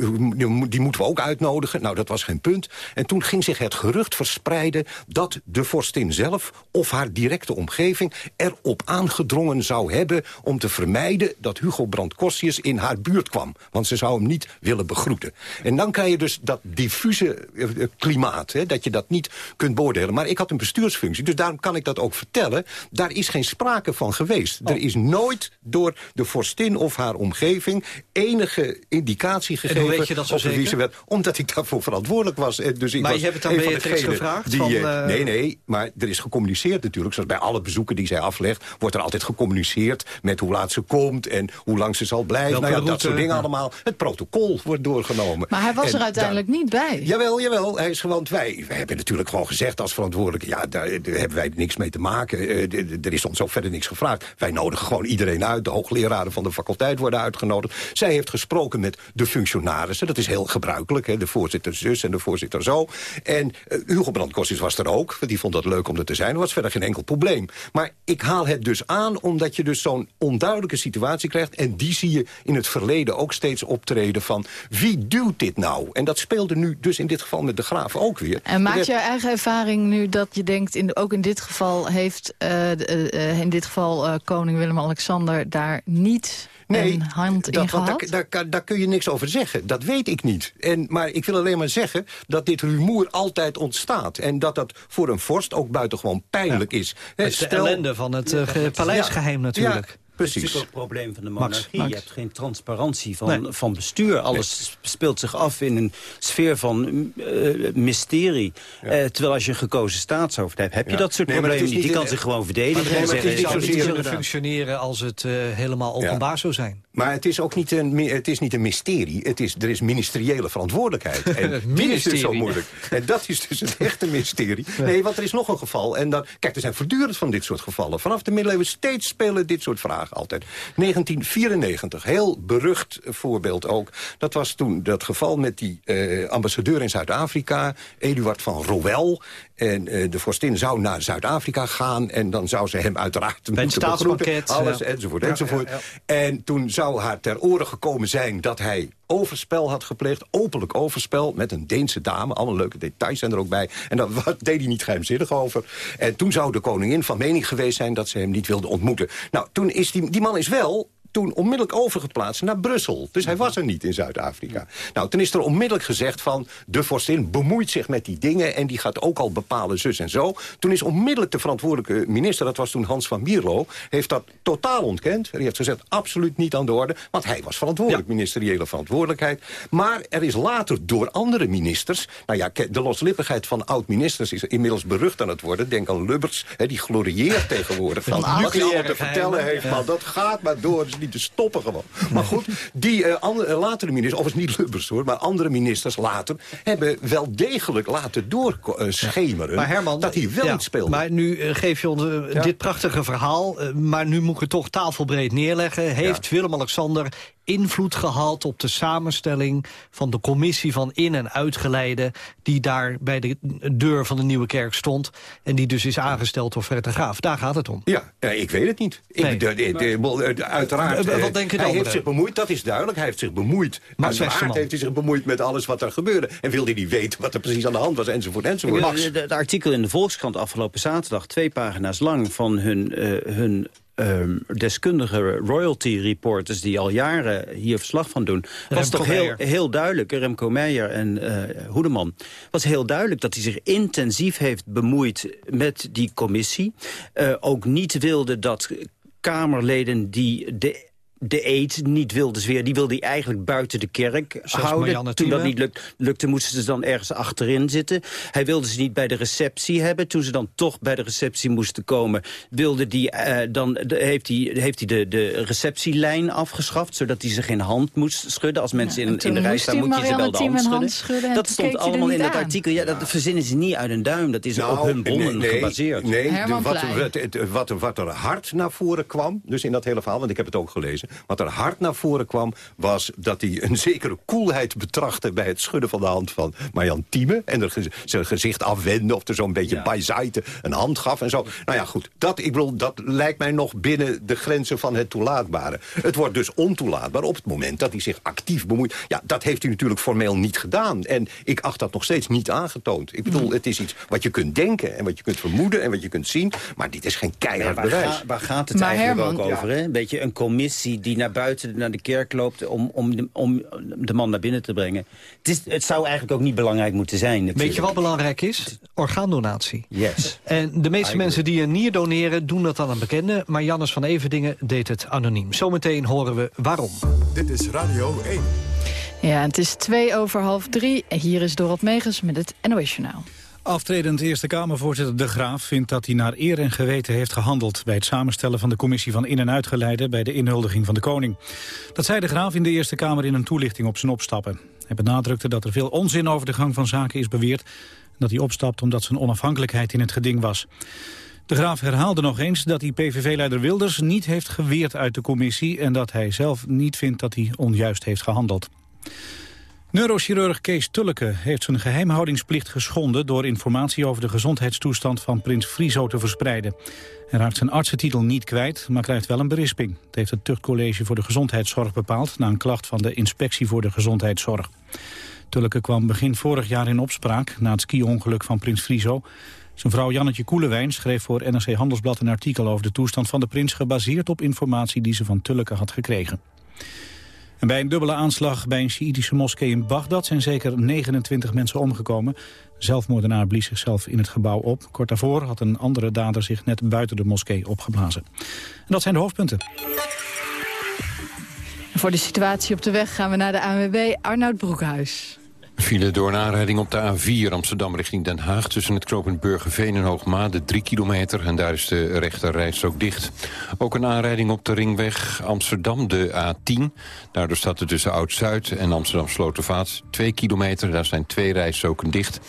die moeten we ook uitnodigen. Nou, dat was geen punt. En toen ging zich het gerucht verspreiden... dat de vorstin zelf of haar directe omgeving erop aangedrongen zou hebben... om te vermijden dat Hugo Brandt Kossius in haar buurt kwam. Want ze zou hem niet willen begroeten. En dan krijg je dus dat diffuse uh, klimaat, hè, dat je dat niet kunt beoordelen. Maar ik had een bestuursfunctie, dus daarom kan ik dat ook vertellen. Daar is geen sprake van geweest. Oh. Er is nooit door de vorstin of haar omgeving enige indicatie gegeven... En hoe weet je dat zo zeker? Wie ze werd, omdat ik daarvoor verantwoordelijk was. Dus ik maar was je hebt het aan Beatrix gevraagd? Die, van, uh... Nee, nee, maar er is gecommuniceerd natuurlijk. Zoals bij alle bezoeken die zij aflegt... wordt er altijd gecommuniceerd met hoe laat ze komt... en hoe lang ze zal blijven. Nou ja, dat soort dingen allemaal. Het protocol wordt doorgenomen. Maar hij was en er uiteindelijk daar, niet bij. Jawel, jawel. Hij is gewoon, wij, wij hebben natuurlijk gewoon gezegd als verantwoordelijke... ja, daar, daar hebben wij niks mee te maken. Uh, er is ons ook verder niks gevraagd. Wij nodigen gewoon iedereen uit. De hoogleraren van de faculteit worden uitgenodigd. Zij heeft gesproken met de functionarissen. Dat is heel gebruikelijk. Hè? De voorzitter zus en de voorzitter zo. En uh, Hugo Brandkostis was er ook. Die vond dat leuk om er te zijn. Er was verder geen enkel probleem. Maar ik haal het dus aan omdat je dus zo'n onduidelijke situatie krijgt. En die zie je in het verleden ook steeds optreden van... wie duwt dit nou? En dat speelde nu dus in dit geval met de graaf ook weer. En maakt je eigen ervaring nu dat je denkt... In, ook in dit geval heeft uh, uh, in dit geval uh, koning Willem-Alexander daar niet... Nee, een hand dat, in gehad? Daar, daar, daar, kun je niks over zeggen. Dat weet ik niet. En, maar ik wil alleen maar zeggen dat dit rumoer altijd ontstaat. En dat dat voor een vorst ook buitengewoon pijnlijk ja. is. Het is de ellende van het uh, paleisgeheim ja. natuurlijk. Ja. Dat is Precies. natuurlijk ook het probleem van de monarchie. Max. Je hebt geen transparantie van, Nee. van bestuur. Alles speelt zich af in een sfeer van eh, mysterie. Eh, terwijl als je een gekozen staatshoofd hebt, heb je Ja. dat soort Nee, problemen niet. Die kan zich gewoon verdedigen. Maar en het is zeggen, niet zozeer kunnen functioneren als het uh, helemaal openbaar zou zijn. Maar het is ook niet een, het is niet een mysterie. Het is, er is ministeriële verantwoordelijkheid. En die is dus zo moeilijk. En dat is dus het echte mysterie. Nee, want er is nog een geval. En dan, kijk, er zijn voortdurend van dit soort gevallen. Vanaf de middeleeuwen steeds spelen dit soort vragen altijd. 1994, heel berucht voorbeeld ook. Dat was toen dat geval met die eh, ambassadeur in Zuid-Afrika... Eduard van Rowel. En eh, de vorstin zou naar Zuid-Afrika gaan... en dan zou ze hem uiteraard het moeten begroeten. Alles, ja. enzovoort, Ja, enzovoort. ja, En toen zou haar ter oren gekomen zijn dat hij overspel had gepleegd. Openlijk overspel met een Deense dame. Alle leuke details zijn er ook bij. En daar deed hij niet geheimzinnig over. En toen zou de koningin van mening geweest zijn... dat ze hem niet wilde ontmoeten. Nou, toen is die, die man is wel toen onmiddellijk overgeplaatst naar Brussel. Dus hij was er niet in Zuid-Afrika. Nou, toen is er onmiddellijk gezegd van... de vorstin bemoeit zich met die dingen... en die gaat ook al bepalen zus en zo. Toen is onmiddellijk de verantwoordelijke minister... dat was toen Hans van Mierlo... heeft dat totaal ontkend. Die heeft gezegd, absoluut niet aan de orde. Want hij was verantwoordelijk, ministeriële verantwoordelijkheid. Maar er is later door andere ministers... nou ja, de loslippigheid van oud-ministers is inmiddels berucht aan het worden. Denk aan Lubbers, hè, die glorieert tegenwoordig. Van, Van wat hij allemaal te vertellen heeft, man. Dat gaat maar door, is niet te stoppen gewoon. Maar goed, die eh, andere, eh, latere ministers, of het is niet Lubbers hoor... maar andere ministers later, hebben wel degelijk laten doorschemeren... Maar Herman, dat hij wel ja, iets speelde. Maar nu eh, geef je ons Ja. dit prachtige verhaal. maar nu moet ik het toch tafelbreed neerleggen. Heeft Willem-Alexander invloed gehad op de samenstelling... van de commissie van in- en uitgeleide... die daar bij de deur van de Nieuwe Kerk stond... en die dus is aangesteld door Fred de Graaf. Daar gaat het om. Ja, eh, ik weet het niet. Ik, Nee. de, de- de- de- uiteraard. Eh, eh, wat denken de hij heeft zich bemoeid, dat is duidelijk. Hij heeft zich bemoeid. Uiteraard Westerman. heeft hij zich bemoeid met alles wat er gebeurde. En wilde hij weten wat er precies aan de hand was, enzovoort, enzovoort. Het artikel in de Volkskrant afgelopen zaterdag... twee pagina's lang van hun, eh, hun ehm, deskundige royalty reporters... die al jaren hier verslag van doen... was Remco toch heel, heel duidelijk, Remco Meijer en eh Hoedeman... was heel duidelijk dat hij zich intensief heeft bemoeid met die commissie. Eh, ook niet wilde dat Kamerleden die de de eed niet wilde zweren. Die wilde hij eigenlijk buiten de kerk Zoals houden. Marianne Toen dat niet lukt, lukte, moesten ze dan ergens achterin zitten. Hij wilde ze niet bij de receptie hebben. Toen ze dan toch bij de receptie moesten komen... Wilde die, eh, dan de- heeft hij, heeft hij de, de receptielijn afgeschaft... zodat hij ze geen hand moest schudden. Als mensen en in, in de rij staan, moet je ze wel de hand schudden. hand schudden en dat stond allemaal in dat aan. artikel. Ja, dat verzinnen ze niet uit een duim. Dat is op hun bronnen Nou, nee, nee, gebaseerd. Nee, de- wat, wat, wat, wat er hard naar voren kwam, dus in dat hele verhaal, want ik heb het ook gelezen. Wat er hard naar voren kwam, was dat hij een zekere koelheid betrachtte... bij het schudden van de hand van Marjan Thieme. En er zijn gezicht afwendde of er zo'n beetje bij zaite een hand gaf en zo. Nou ja, goed, dat, ik bedoel, dat lijkt mij nog binnen de grenzen van het toelaatbare. Het wordt dus ontoelaatbaar op het moment dat hij zich actief bemoeit. Ja, dat heeft hij natuurlijk formeel niet gedaan. En ik acht dat nog steeds niet aangetoond. Ik bedoel, het is iets wat je kunt denken en wat je kunt vermoeden... en wat je kunt zien, maar dit is geen keihard waar, bewijs. ga- waar gaat het Maar eigenlijk Herman- ook over? Hè? Een beetje een commissie die naar buiten, naar de kerk loopt... om, om, de, om de man naar binnen te brengen. Het, is, het zou eigenlijk ook niet belangrijk moeten zijn. Weet je natuurlijk. wat belangrijk is? Orgaandonatie. Yes. En de meeste mensen die een nier doneren doen dat aan een bekende... maar Jannes van Everdingen deed het anoniem. Zometeen horen we waarom. Dit is Radio 1. Ja, het is twee over half drie. Hier is Dorot Megens met het NOS Journaal. Aftredend Eerste Kamervoorzitter De Graaf vindt dat hij naar eer en geweten heeft gehandeld... bij het samenstellen van de commissie van in- en uitgeleide bij de inhuldiging van de koning. Dat zei De Graaf in de Eerste Kamer in een toelichting op zijn opstappen. Hij benadrukte dat er veel onzin over de gang van zaken is beweerd... en dat hij opstapt omdat zijn onafhankelijkheid in het geding was. De Graaf herhaalde nog eens dat hij PVV-leider Wilders niet heeft geweerd uit de commissie... en dat hij zelf niet vindt dat hij onjuist heeft gehandeld. Neurochirurg Kees Tulleke heeft zijn geheimhoudingsplicht geschonden... door informatie over de gezondheidstoestand van prins Friso te verspreiden. Hij raakt zijn artsentitel niet kwijt, maar krijgt wel een berisping. Dat heeft het Tuchtcollege voor de Gezondheidszorg bepaald... na een klacht van de Inspectie voor de Gezondheidszorg. Tulleke kwam begin vorig jaar in opspraak... na het ski-ongeluk van prins Friso. Zijn vrouw Jannetje Koelewijn schreef voor NRC Handelsblad een artikel... over de toestand van de prins... gebaseerd op informatie die ze van Tulleke had gekregen. En bij een dubbele aanslag bij een Sjiïtische moskee in Bagdad zijn zeker 29 mensen omgekomen. De zelfmoordenaar blies zichzelf in het gebouw op. Kort daarvoor had een andere dader zich net buiten de moskee opgeblazen. En dat zijn de hoofdpunten. En voor de situatie op de weg gaan we naar de ANWB Arnoud Broekhuis. File door een aanrijding op de A4 Amsterdam richting Den Haag... tussen het knooppunt Burgerveen en Hoogmade, 3 kilometer... en daar is de rechter rijstrook dicht. Ook een aanrijding op de ringweg Amsterdam, de A10. Daardoor staat er tussen Oud-Zuid en Amsterdam Slotervaart 2 kilometer. Daar zijn twee rijstroken dicht.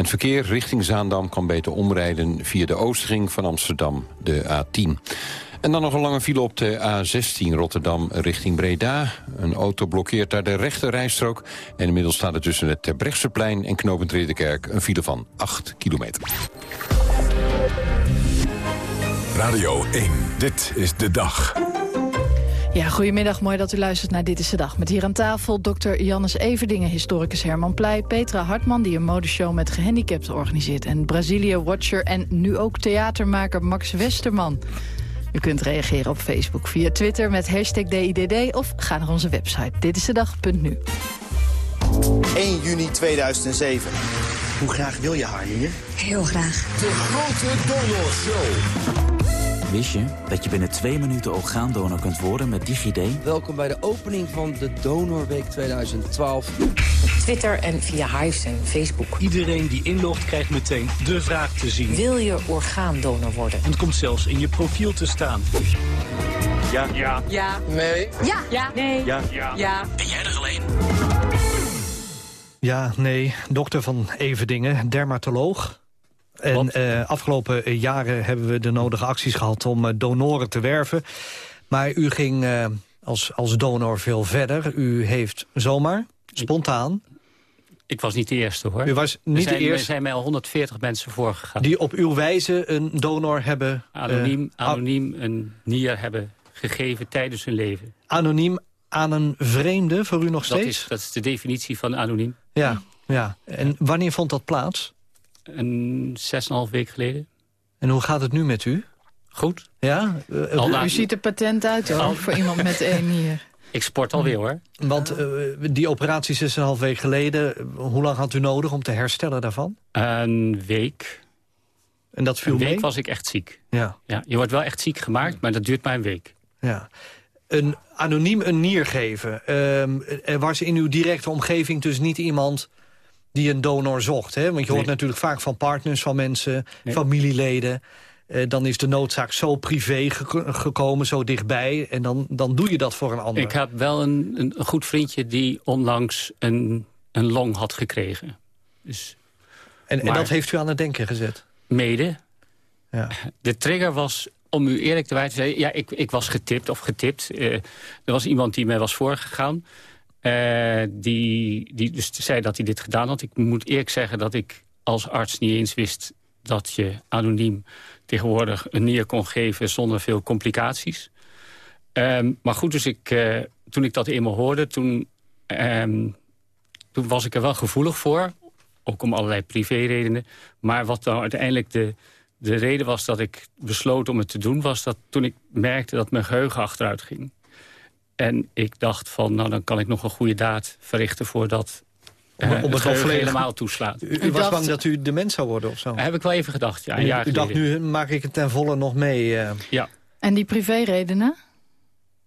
Het verkeer richting Zaandam kan beter omrijden... via de oostring van Amsterdam, de A10. En dan nog een lange file op de A16 Rotterdam richting Breda. Een auto blokkeert daar de rechte rijstrook. En inmiddels staat er tussen het Terbrechtseplein en Knopend Ridderkerk... een file van 8 kilometer. Radio 1, dit is de dag. Ja, goedemiddag. Mooi dat u luistert naar Dit is de Dag. Met hier aan tafel dokter Jannes Everdingen, historicus Herman Pleij... Petra Hartman, die een modeshow met gehandicapten organiseert... en Brazilië-watcher en nu ook theatermaker Max Westerman. U kunt reageren op Facebook via Twitter met hashtag DIDD... of ga naar onze website ditistedag.nu. 1 juni 2007. Hoe graag wil je haar hier? Heel graag. De grote donorshow. Wist je dat je binnen twee minuten orgaandonor kunt worden met DigiD? Welkom bij de opening van de Donorweek 2012. Twitter en via Hives en Facebook. Iedereen die inlogt krijgt meteen de vraag te zien. Wil je orgaandonor worden? En het komt zelfs in je profiel te staan. Ja. Ja. Ja. Nee. Ja. Ja. Nee. Ja. Ja. ja. Ben jij er alleen? Ja, nee. Dokter van Everdingen, dermatoloog. En uh, afgelopen jaren hebben we de nodige acties gehad om uh, donoren te werven. Maar u ging uh, als, als donor veel verder. U heeft zomaar, spontaan... Ik was niet de eerste, hoor. U was niet zijn, de eerste? Er zijn mij al 140 mensen voorgegaan. Die op uw wijze een donor hebben... Anoniem, anoniem een nier hebben gegeven tijdens hun leven. Anoniem aan een vreemde, voor u nog steeds? Dat is, dat is de definitie van anoniem. Ja, ja. En wanneer vond dat plaats? Een zes en een half week geleden. En hoe gaat het nu met u? Goed. Ja? Uh, u ziet er patent uit hoor, voor iemand met één nier. Ik sport alweer hoor. Want uh, die operatie zes en een half week geleden... hoe lang had u nodig om te herstellen daarvan? Een week. En dat viel Een week mee? was ik echt ziek. Ja. ja. Je wordt wel echt ziek gemaakt, maar dat duurt maar een week. Ja. Een anoniem een nier geven. Uh, er was in uw directe omgeving dus niet iemand die een donor zocht. Hè? Want je hoort Nee. natuurlijk vaak van partners van mensen, Nee. familieleden. Eh, dan is de noodzaak zo privé gek- gekomen, zo dichtbij. En dan, dan doe je dat voor een ander. Ik heb wel een, een, goed vriendje die onlangs een, een long had gekregen. Dus, en, en dat heeft u aan het denken gezet? Mede. Ja. De trigger was, om u eerlijk te wijzen... Ja, ik, ik was getipt of getipt. Eh, er was iemand die mij was voorgegaan. Eh, die, die dus zei dat hij dit gedaan had. Ik moet eerlijk zeggen dat ik als arts niet eens wist... dat je anoniem tegenwoordig een nier kon geven zonder veel complicaties. Ehm, maar goed, dus ik, eh, toen ik dat eenmaal hoorde... Toen, ehm, toen was ik er wel gevoelig voor. Ook om allerlei privéredenen. Maar wat nou uiteindelijk de, de reden was dat ik besloot om het te doen... was dat toen ik merkte dat mijn geheugen achteruit ging. En ik dacht van, nou dan kan ik nog een goede daad verrichten... voordat Om- eh, om het volledig- helemaal toeslaat. U, u was bang dat u dement zou worden of zo? Heb ik wel even gedacht, ja, een u, jaar u dacht, nu maak ik het ten volle nog mee. eh. Ja. En die privéredenen?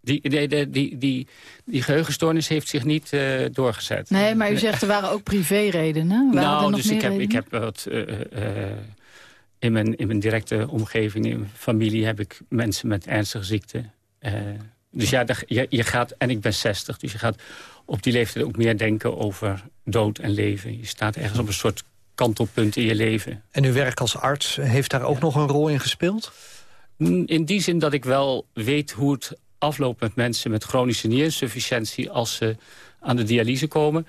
Die, die, die, die, die, die geheugenstoornis heeft zich niet eh, doorgezet. Nee, maar u zegt er waren ook privéredenen. Waren er nou, nog dus meer ik heb, ik heb wat... eh, eh, in, mijn, in mijn directe omgeving, in mijn familie... heb ik mensen met ernstige ziekten. Dus ja, je gaat... En ik ben 60, dus je gaat op die leeftijd ook meer denken over dood en leven. Je staat ergens op een soort kantelpunt in je leven. En uw werk als arts, heeft daar ook nog een rol in gespeeld? Mm, In die zin dat ik wel weet hoe het afloopt met mensen met chronische nierinsufficiëntie als ze aan de dialyse komen.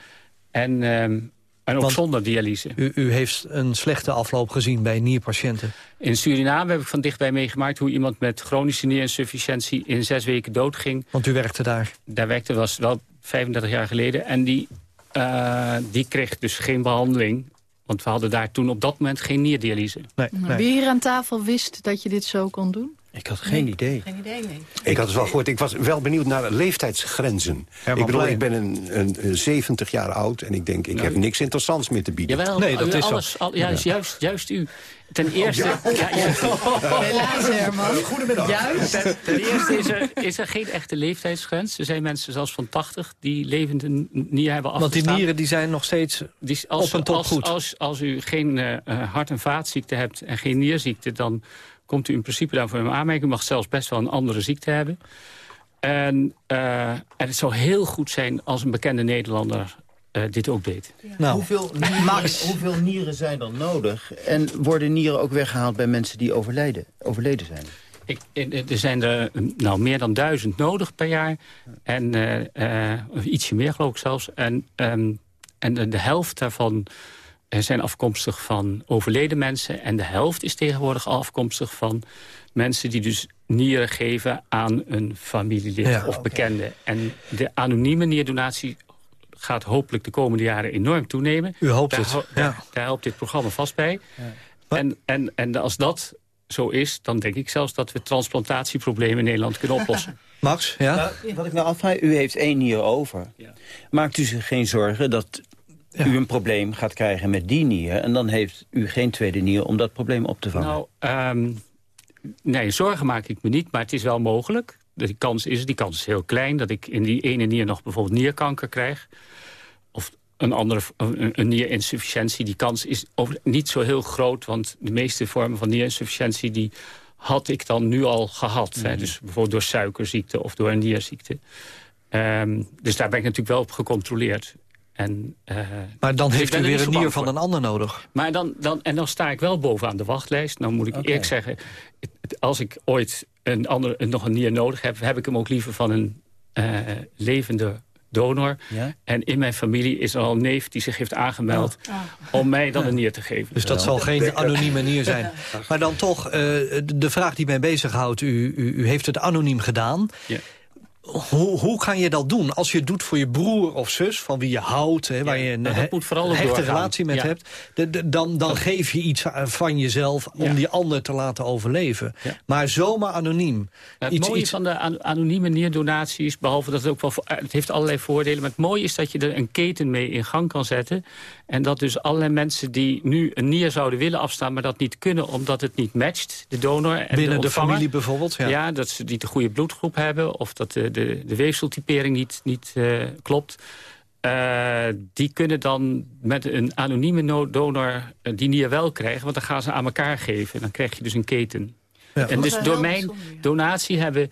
En, ehm, en ook Want zonder dialyse. U, u heeft een slechte afloop gezien bij nierpatiënten. In Suriname heb ik van dichtbij meegemaakt hoe iemand met chronische nierinsufficiëntie in zes weken doodging. Want u werkte daar. Daar werkte was wel 35 jaar geleden. En die, eh, die kreeg dus geen behandeling. Want we hadden daar toen op dat moment geen nierdialyse. Nee, Wie hier aan tafel wist dat je dit zo kon doen? Ik had geen idee. Geen idee, nee. Ik had het wel gehoord. Ik was wel benieuwd naar leeftijdsgrenzen. Herman ik bedoel, ik ben een, een, een 70 jaar oud en ik denk, ik Nou, heb niks interessants meer te bieden. Jawel, Nee, dat u- is alles, al- juist, juist, juist u. Ten eerste... ja, juist. Helaas, Herman. Goedemiddag. Juist. Ten, ten eerste is er, is er geen echte leeftijdsgrens. Er zijn mensen zelfs van 80 die levend een nier hebben Want afgestaan. die nieren die zijn nog steeds Die, als, op en top als, goed. Als, als u geen eh, eh, hart- en vaatziekte hebt en geen nierziekte... dan komt u in principe daarvoor in aanmerking. U mag zelfs best wel een andere ziekte hebben. En, eh, en het zou heel goed zijn als een bekende Nederlander eh, dit ook deed. Nou, hoeveel, nieren, hoeveel nieren zijn er nodig? En worden nieren ook weggehaald bij mensen die overlijden, overleden zijn? Ik, er zijn er nou, meer dan duizend nodig per jaar. En eh, eh, of ietsje meer geloof ik zelfs. En, ehm, en de, de helft daarvan zijn afkomstig van overleden mensen. En de helft is tegenwoordig afkomstig van mensen die dus nieren geven aan een familielid Ja, of bekende. En de anonieme nierdonatie gaat hopelijk de komende jaren enorm toenemen. U hoopt daar, het, ja. daar, daar helpt dit programma vast bij. En, en, en als dat zo is... dan denk ik zelfs dat we transplantatieproblemen in Nederland kunnen oplossen. Max, ja? Nou, wat ik nou afvraag, u heeft één nier over. Maakt u zich geen zorgen dat u een probleem gaat krijgen met die nier... en dan heeft u geen tweede nier om dat probleem op te vangen? Nou, ehm, nee, zorgen maak ik me niet, maar het is wel mogelijk. Die kans is, die kans is heel klein dat ik in die ene nier nog bijvoorbeeld nierkanker krijg. Of een andere een, een nierinsufficiëntie. Die kans is over, niet zo heel groot, want de meeste vormen van nierinsufficiëntie... die had ik dan nu al gehad. Hè? Dus bijvoorbeeld door suikerziekte of door een nierziekte. Ehm, dus daar ben ik natuurlijk wel op gecontroleerd. En, uh, maar dan dus heeft u er weer een nier van een ander nodig. Maar dan, dan, en dan sta ik wel bovenaan de wachtlijst. Nou moet ik eerlijk zeggen, als ik ooit een ander, een- nog een nier nodig heb... heb ik hem ook liever van een eh, levende donor. Ja? En in mijn familie is er al een neef die zich heeft aangemeld... om mij dan een nier te geven. Dus dat zal geen anonieme nier zijn. Maar dan toch, eh, de vraag die mij bezighoudt... U, u, u heeft het anoniem gedaan. Hoe, hoe kan je dat doen? Als je het doet voor je broer of zus, van wie je houdt... Hè, waar je een nou, he- moet vooral hechte doorgaan. relatie met Ja. hebt... de- de- dan, dan geef je iets aan- van jezelf om Ja. die ander te laten overleven. Maar zomaar anoniem. Het Iets- mooie iets- van de an- anonieme nierdonaties, behalve dat het ook wel eh, het heeft allerlei voordelen, maar het mooie is dat je er een keten mee in gang kan zetten. En dat dus allerlei mensen die nu een nier zouden willen afstaan, maar dat niet kunnen omdat het niet matcht, de donor en Binnen de familie bijvoorbeeld, ja. dat ze niet de goede bloedgroep hebben of dat de, de, de weefseltypering niet, niet eh, klopt. Eh, die kunnen dan met een anonieme no- donor eh, die nier wel krijgen, want dan gaan ze aan elkaar geven. Dan krijg je dus een keten. Ja. En dus door mijn donatie hebben,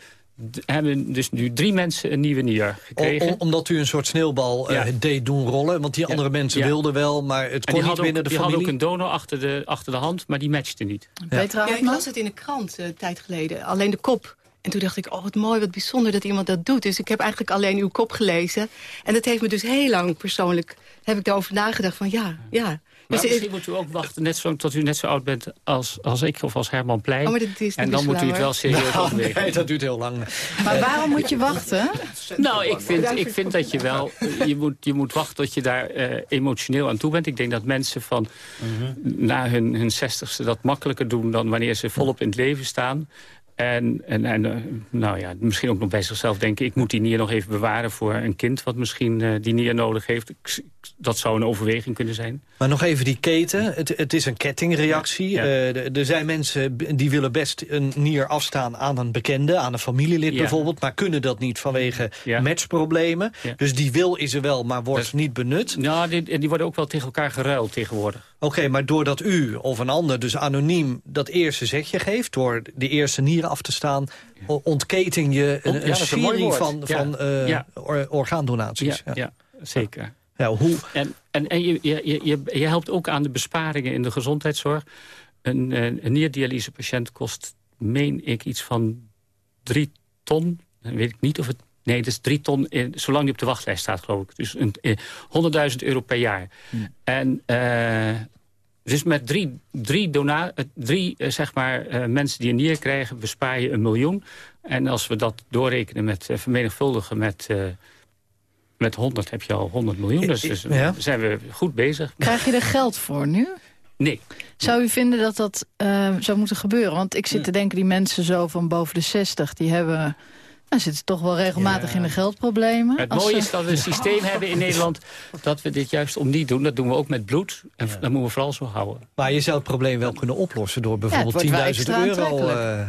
hebben dus nu drie mensen een nieuwe nier gekregen. Omdat u een soort sneeuwbal eh, deed doen rollen. Want die andere mensen Ja. wilden wel, maar het en kon niet binnen ook, de die hadden familie. ook een donor achter de, achter de hand, maar die matchte niet. Petra Ja, ik las het in de krant eh, een tijd geleden. Alleen de kop. En toen dacht ik, oh wat mooi, wat bijzonder dat iemand dat doet. Dus ik heb eigenlijk alleen uw kop gelezen. En dat heeft me dus heel lang persoonlijk... heb ik daarover nagedacht van ja, ja. Maar Dus, misschien moet u ook wachten net zo, tot u net zo oud bent als, als ik of als Herman Pleij. Oh, maar dat is niet en dan moet u het wel serieus Nou, overwegen. nee, dat duurt heel lang. Maar waarom moet je wachten? Nou, ik vind, ik vind dat je wel... Je moet, je moet wachten tot je daar eh, emotioneel aan toe bent. Ik denk dat mensen van na hun, hun zestigste dat makkelijker doen... dan wanneer ze volop in het leven staan. En, en, en eh, nou ja, misschien ook nog bij zichzelf denken... ik moet die nier nog even bewaren voor een kind... wat misschien eh, die nier nodig heeft. Dat zou een overweging kunnen zijn. Maar nog even die keten. Het, het is een kettingreactie. Ja. Eh, er- zijn mensen die willen best een nier afstaan aan een bekende, aan een familielid Ja. bijvoorbeeld, maar kunnen dat niet vanwege Ja. matchproblemen. Dus die wil is er wel, maar wordt Dat- niet benut. Nou, die, die worden ook wel tegen elkaar geruild tegenwoordig. Oké, maar doordat u of een ander dus anoniem dat eerste zetje geeft... door de eerste nieren af te staan, ontketen je een, Ja, een mooi serie van, Ja. van eh, Ja. or- orgaandonaties. Ja, ja. zeker. Ja, hoe, En, en, en je, je, je, je- je helpt ook aan de besparingen in de gezondheidszorg. Een, eh, een nierddialysepatiënt kost, meen ik, iets van drie ton. Dan weet ik niet of het... Nee, dat is drie ton, in, zolang die op de wachtlijst staat, geloof ik. Dus een, eh, 100.000 euro per jaar. En eh, dus met drie, drie, dona eh, drie eh, zeg maar, eh, mensen die een nier krijgen... bespaar je een miljoen. En als we dat doorrekenen met eh, vermenigvuldigen met... eh, met 100 heb je al 100 miljoen. Dus, dus Ja. zijn we goed bezig. Krijg je er geld voor nu? Nee. Zou u vinden dat dat eh, zou moeten gebeuren? Want ik zit te denken, die mensen zo van boven de 60... die hebben, nou, zitten toch wel regelmatig Ja. in de geldproblemen. Het mooie ze- is dat we een systeem hebben in Nederland... dat we dit juist om niet doen. Dat doen we ook met bloed. En dat moeten we vooral zo houden. maar je zou het probleem wel kunnen oplossen door bijvoorbeeld wordt wel 10.000 extra euro. eh,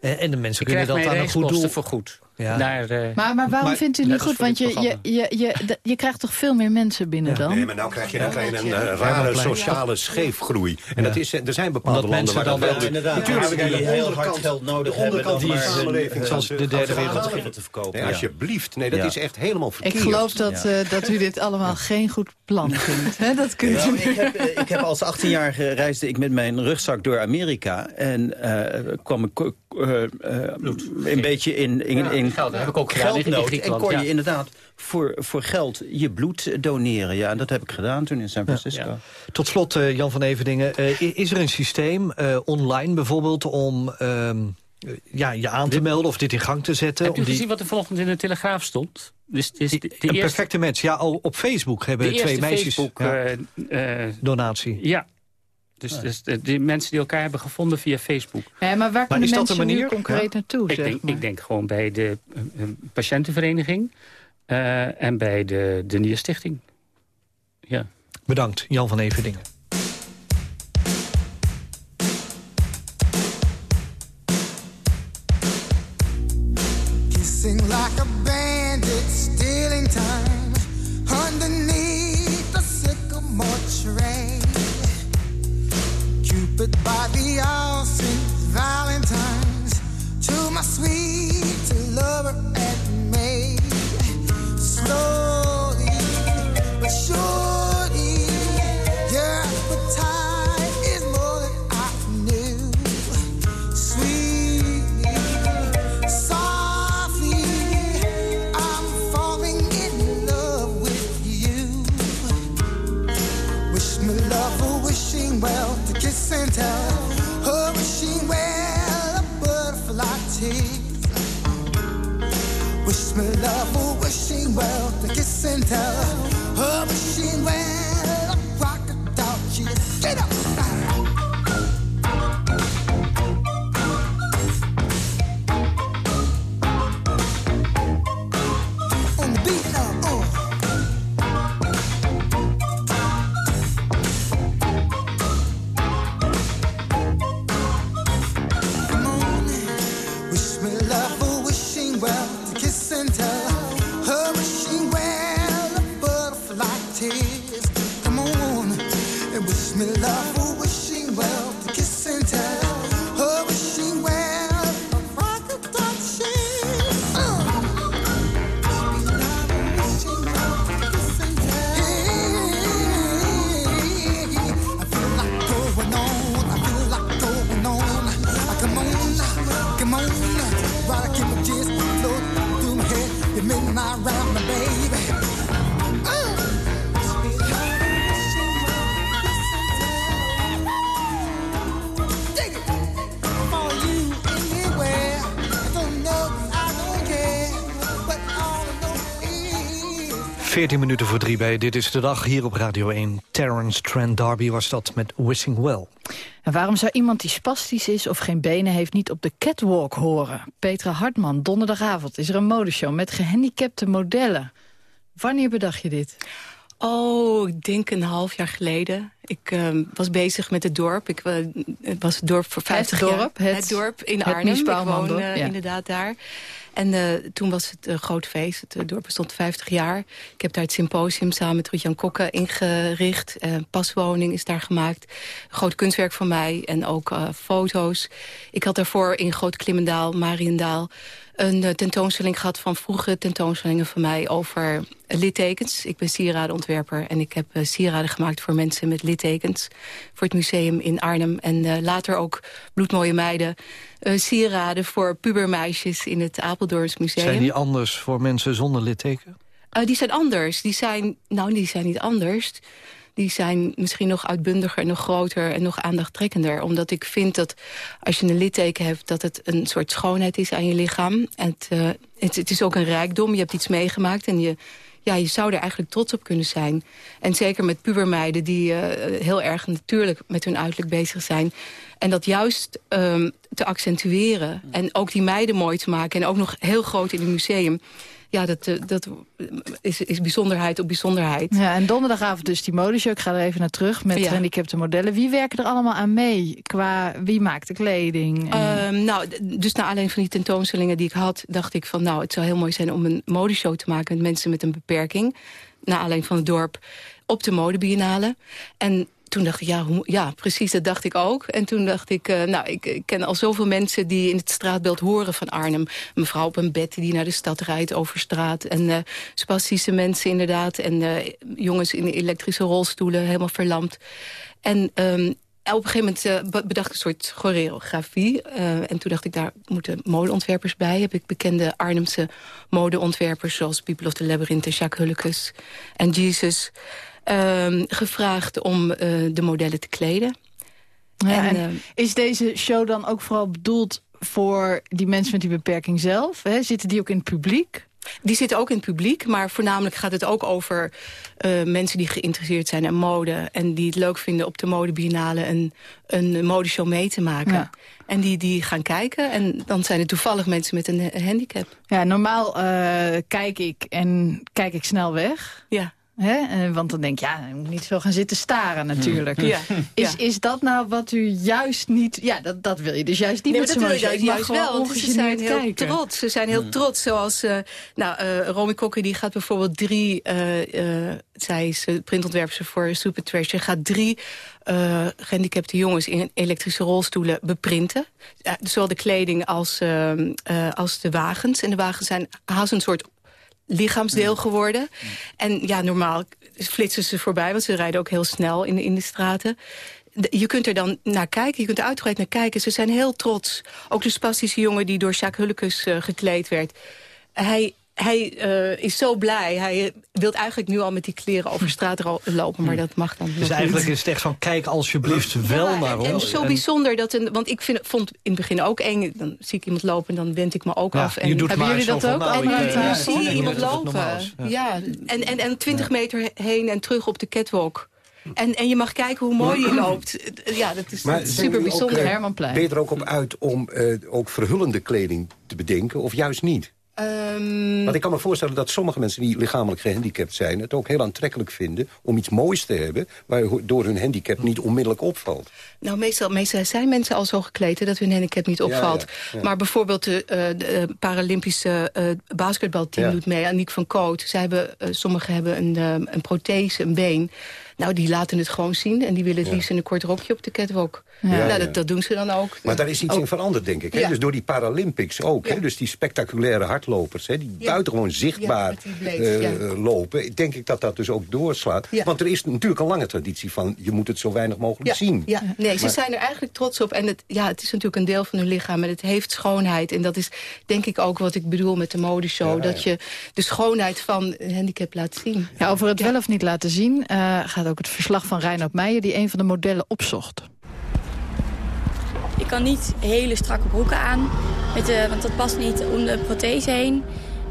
en en de mensen kunnen dat aan een goed doel... vergoed. Ja. Naar, eh, Maar, maar waarom Maar vindt u het niet goed? Want je, je, je, je, je krijgt toch veel meer mensen binnen dan? Nee, maar nou krijg je, dan krijg je een eh, rare sociale scheefgroei. En dat is, er zijn bepaalde Omdat landen mensen waar dat dan wel... inderdaad. Natuurlijk, die de heel onderkant- hard geld nodig hebben... dan hun- samenleving, zoals de derde wereld. te verkopen. Nee, alsjeblieft. Nee, dat Ja. is echt helemaal Ik verkeerd. geloof dat, eh, dat u dit allemaal geen goed plan vindt. Hè, dat kunt u ik, heb, eh, ik heb als 18-jarige reisde ik met mijn rugzak door Amerika. En eh, kwam ik eh, eh, een beetje in, in, Ja, in geld, heb ik ook gedaan in- in geldnood. En kon je ja. inderdaad voor, voor geld je bloed doneren. Ja, en dat heb ik gedaan toen in San Francisco. Ja. Tot slot, eh, Jan van Eveningen, eh, i- is er een systeem eh, online bijvoorbeeld om ehm, eh, ja, je aan te melden of dit in gang te zetten? Heb u om die, gezien wat er vanochtend in de Telegraaf stond? Dus, het is de, de een eerste, perfecte match. Ja, op Facebook hebben de twee meisjes Facebook... ja, donatie. ja. Dus, dus de, die mensen die elkaar hebben gevonden via Facebook. Ja, maar waar kunnen mensen nu concreet naartoe? Ik zeg denk, maar? ik denk gewoon bij de eh, eh, patiëntenvereniging eh, en bij de, de Nierstichting. Ja. Bedankt, Jan van Everdingen. Kissing like a 14 minuten voor drie bij Dit is de Dag, hier op Radio 1. Terence Trent D'Arby was dat met Wishing Well. En waarom zou iemand die spastisch is of geen benen heeft niet op de catwalk horen? Petra Hartman, donderdagavond is er een modeshow met gehandicapte modellen. Wanneer bedacht je dit? Oh, ik denk een half jaar geleden. Ik ehm, was bezig met het dorp. Ik eh, het was het dorp voor 50 dorp, jaar. het- dorp in het Arnhem. Ik woon eh, ja. inderdaad daar. En eh, toen was het een groot feest. Het dorp bestond 50 jaar. Ik heb daar het symposium samen met Ruud-Jan Kokke ingericht. Paswoning is daar gemaakt. Een groot kunstwerk van mij en ook foto's. Ik had daarvoor in Groot Klimmendaal, Mariendaal... een tentoonstelling gehad van vroegere tentoonstellingen van mij... over littekens. Ik ben sieradenontwerper en ik heb sieraden gemaakt voor mensen met littekens. Voor het museum in Arnhem. En eh, later ook bloedmooie meiden. eh, sieraden voor pubermeisjes in het Apeldoorns Museum. Zijn die anders voor mensen zonder litteken? Eh, die zijn anders. Die zijn, nou, die zijn niet anders. Die zijn misschien nog uitbundiger en nog groter en nog aandachttrekkender. Omdat ik vind dat als je een litteken hebt... dat het een soort schoonheid is aan je lichaam. En het, het, het is ook een rijkdom. Je hebt iets meegemaakt en je, ja, je zou er eigenlijk trots op kunnen zijn. En zeker met pubermeiden die eh, heel erg natuurlijk met hun uiterlijk bezig zijn. En dat juist ehm, te accentueren. En ook die meiden mooi te maken. En ook nog heel groot in het museum. Ja, dat, eh, dat is, is bijzonderheid op bijzonderheid. Ja, en donderdagavond dus die modeshow. Ik ga er even naar terug met Ja. gehandicapte modellen. Wie werken er allemaal aan mee? Qua wie maakt de kleding? En- Ehm, nou, dus naar aanleiding van die tentoonstellingen die ik had... dacht ik van, nou, het zou heel mooi zijn om een modeshow te maken... met mensen met een beperking. Naar aanleiding van het dorp op de modebiennale. En toen dacht ik, ja, hoe, ja, precies, dat dacht ik ook. En toen dacht ik, eh, nou, ik, ken al zoveel mensen... die in het straatbeeld horen van Arnhem. Mevrouw op een bed die naar de stad rijdt over straat. En eh spastische mensen inderdaad. En eh, jongens in elektrische rolstoelen, helemaal verlamd. En ehm, op een gegeven moment be- bedacht ik een soort choreografie. en toen dacht ik, daar moeten modeontwerpers bij. Heb ik bekende Arnhemse modeontwerpers... zoals People of the Labyrinth, Jacques Hullekes en Jesus... ehm, gevraagd om eh, de modellen te kleden. Ja, en, en eh, is deze show dan ook vooral bedoeld voor die mensen met die beperking zelf? Hè? Zitten die ook in het publiek? Die zitten ook in het publiek, maar voornamelijk gaat het ook over uh, mensen die geïnteresseerd zijn in mode. En die het leuk vinden op de modebiennale een, een modeshow mee te maken. Ja. En die, die gaan kijken. En dan zijn er toevallig mensen met een handicap. Ja, normaal uh, kijk ik en kijk ik snel weg. Ja. Hè? Want dan denk je, ja, je moet niet zo gaan zitten staren natuurlijk. Ja. Is, is dat nou wat u juist niet... Ja, dat, dat wil je dus juist niet nee, met dat wil je juist, juist wel. Ze zijn heel kijken. trots. Ze zijn heel trots. Zoals uh, nou, uh, Romy Kokker, die gaat bijvoorbeeld drie... Uh, zij is printontwerper voor Super Treasure. Gaat drie gehandicapte jongens in elektrische rolstoelen beprinten. zowel de kleding als, als de wagens. En de wagens zijn haast een soort lichaamsdeel geworden. En ja, normaal flitsen ze voorbij, want ze rijden ook heel snel in, in de straten. Je kunt er dan naar kijken, je kunt er uitgebreid naar kijken. Ze zijn heel trots. Ook de spastische jongen die door Jacques Hullekes uh, gekleed werd. Hij, hij uh, is zo blij. Hij wil eigenlijk nu al met die kleren over straat lopen, maar dat mag dan Dus eigenlijk is het echt van, kijk alsjeblieft wel ja, naar en, ons. En zo bijzonder, dat een, want ik vind, vond in het begin ook eng. Dan zie ik iemand lopen en dan wend ik me ook Ja, af. En, je doet hebben jullie dat ook? nou, en dan eh, zie je iemand lopen. ja. Ja, en, en, en 20 meter heen en terug op de catwalk. En, en je mag kijken hoe mooi je loopt. Ja, dat is super bijzonder. ook, eh, Hermanplein. Ben je er ook op uit om eh, ook verhullende kleding te bedenken, of juist niet? Ehm, Want ik kan me voorstellen dat sommige mensen die lichamelijk gehandicapt zijn... het ook heel aantrekkelijk vinden om iets moois te hebben... waardoor hun handicap niet onmiddellijk opvalt. Nou, meestal, meestal zijn mensen al zo gekleed dat hun handicap niet opvalt. Ja, ja. Maar bijvoorbeeld de, de eh, Paralympische eh, basketbalteam doet mee. Aniek van Koot. Zij hebben, sommigen hebben een, een prothese, een been. Nou, die laten het gewoon zien. En die willen het liefst in een kort rokje op de catwalk. Ja, nou. Dat, dat doen ze dan ook. Maar daar is iets Ook- in veranderd, denk ik. Hè? Ja. Dus door die Paralympics ook. Hè? Dus die spectaculaire hardlopers, hè? die Ja. buitengewoon zichtbaar Ja, met die blades, eh, ja. lopen. Denk ik dat dat dus ook doorslaat. Ja. Want er is natuurlijk een lange traditie van... je moet het zo weinig mogelijk Ja, zien. ja. nee, ze Maar- zijn er eigenlijk trots op. En het, ja, het is natuurlijk een deel van hun lichaam. En het heeft schoonheid. En dat is denk ik ook wat ik bedoel met de modeshow. Ja, dat je de schoonheid van een handicap laat zien. Ja, over het wel of niet laten zien eh, gaat ook het verslag van Reinoud Meijer... die een van de modellen opzocht. Ik kan niet hele strakke broeken aan, met de, want dat past niet om de prothese heen.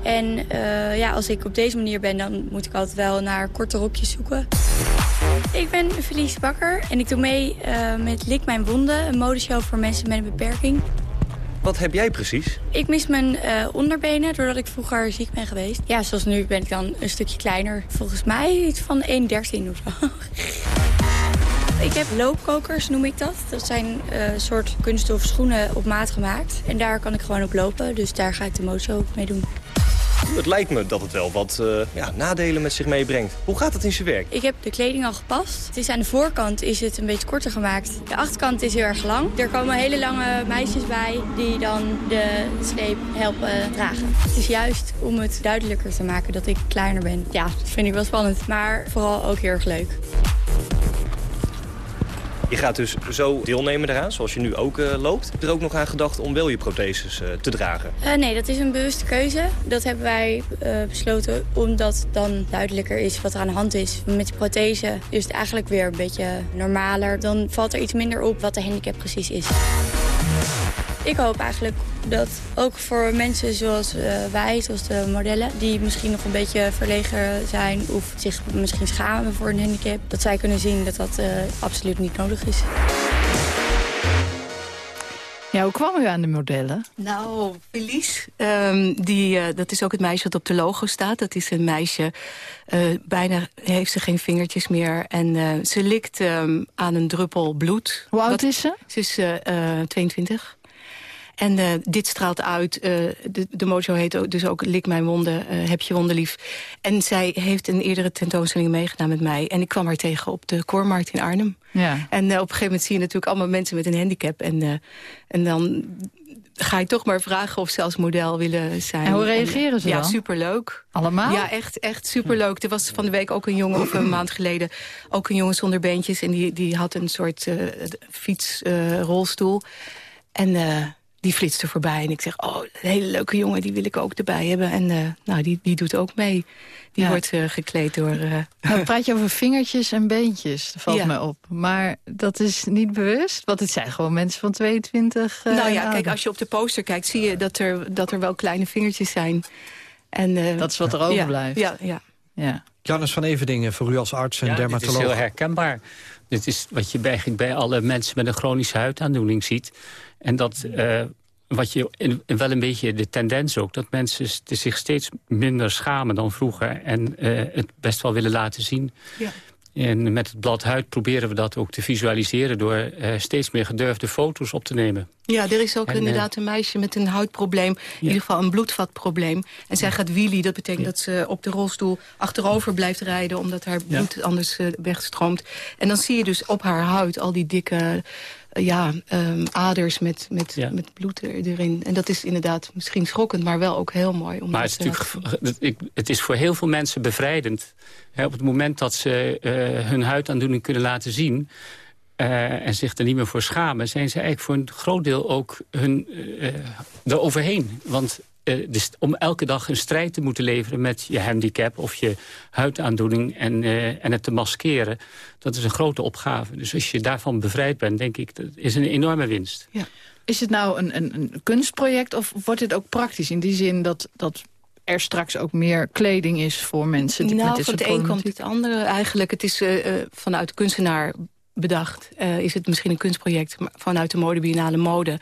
En eh, ja, als ik op deze manier ben, dan moet ik altijd wel naar korte rokjes zoeken. Ik ben Felice Bakker en ik doe mee eh, met Lik Mijn Wonden, een modeshow voor mensen met een beperking. Wat heb jij precies? Ik mis mijn eh, onderbenen doordat ik vroeger ziek ben geweest. Ja, zoals nu ben ik dan een stukje kleiner. Volgens mij iets van 1,13 of zo. Ik heb loopkokers, noem ik dat. Dat zijn eh soort kunststof schoenen op maat gemaakt. En daar kan ik gewoon op lopen, dus daar ga ik de modeshow mee doen. Het lijkt me dat het wel wat eh, ja, nadelen met zich meebrengt. Hoe gaat het in zijn werk? Ik heb de kleding al gepast. Het is aan de voorkant is het een beetje korter gemaakt. De achterkant is heel erg lang. Er komen hele lange meisjes bij die dan de sleep helpen dragen. Het is juist om het duidelijker te maken dat ik kleiner ben. Ja, dat vind ik wel spannend, maar vooral ook heel erg leuk. Je gaat dus zo deelnemen eraan, zoals je nu ook eh, loopt. Heb je er ook nog aan gedacht om wel je protheses eh, te dragen? Eh, nee, dat is een bewuste keuze. Dat hebben wij besloten omdat dan duidelijker is wat er aan de hand is. Met die prothese is het eigenlijk weer een beetje normaler. Dan valt er iets minder op wat de handicap precies is. Ik hoop eigenlijk dat ook voor mensen zoals eh, wij, zoals de modellen... die misschien nog een beetje verlegen zijn of zich misschien schamen voor een handicap... dat zij kunnen zien dat dat eh, absoluut niet nodig is. Ja, hoe kwam u aan de modellen? Nou, Felice, ehm, die, eh, dat is ook het meisje dat op de logo staat. Dat is een meisje, eh, bijna heeft ze geen vingertjes meer. En eh, ze likt ehm, aan een druppel bloed. Hoe oud is ze? Ze is eh, eh, 22. En eh, dit straalt uit. eh, de, de mojo heet ook, dus ook Lik mijn wonden, eh, heb je wonden lief. En zij heeft een eerdere tentoonstelling meegedaan met mij. En ik kwam haar tegen op de Koormarkt in Arnhem. Ja. En op een gegeven moment zie je natuurlijk allemaal mensen met een handicap. En, en dan ga je toch maar vragen of ze als model willen zijn. En hoe reageren ze ja, dan? superleuk. Allemaal? Ja, echt, echt superleuk. Er was van de week ook een jongen, of een maand geleden... ook een jongen zonder beentjes. En die, die had een soort uh, fietsrolstoel. en uh, die flitste voorbij. En ik zeg, oh, een hele leuke jongen, die wil ik ook erbij hebben. En uh, nou, die, die doet ook mee. Die Ja. wordt uh, gekleed door... Uh, Nou, praat je over vingertjes en beentjes, dat valt Ja. me op. Maar dat is niet bewust, want het zijn gewoon mensen van 22. eh, nou ja, kijk, als je op de poster kijkt... zie je dat er, dat er wel kleine vingertjes zijn. En, eh, Dat is wat er overblijft. Ja, ja. ja. Jannes van Everdingen, voor u als arts en dermatoloog. is heel herkenbaar. Dit is wat je eigenlijk bij alle mensen met een chronische huidaandoening ziet. En dat, eh, wat je in- in wel een beetje de tendens ook... dat mensen zich steeds minder schamen dan vroeger... en eh, het best wel willen laten zien. Ja. En met het blad huid proberen we dat ook te visualiseren... door eh, steeds meer gedurfde foto's op te nemen. Ja, er is ook En, inderdaad een meisje met een huidprobleem. In ieder geval een bloedvatprobleem. En zij gaat wheelie. Dat betekent dat ze op de rolstoel achterover blijft rijden... omdat haar bloed anders wegstroomt. En dan zie je dus op haar huid al die dikke ja, ehm, aders met, met, met bloed er- erin. En dat is inderdaad misschien schokkend, maar wel ook heel mooi. Om Maar het is, eh, natuurlijk, het- is voor heel veel mensen bevrijdend. Hè, op het moment dat ze eh, hun huidaandoening kunnen laten zien... eh, en zich er niet meer voor schamen... zijn ze eigenlijk voor een groot deel ook hun, eh eroverheen. Want eh, dus om elke dag een strijd te moeten leveren met je handicap... of je huidaandoening en, eh, en het te maskeren... dat is een grote opgave. Dus als je daarvan bevrijd bent, denk ik... dat is een enorme winst. Is het nou een, een, een kunstproject of wordt het ook praktisch? In die zin dat, dat er straks ook meer kleding is voor mensen die met Nou, dit van soort het een komt het andere. Eigenlijk, het is eh, eh, vanuit de kunstenaar bedacht. Eh, is het misschien een kunstproject maar vanuit de modebiennale mode.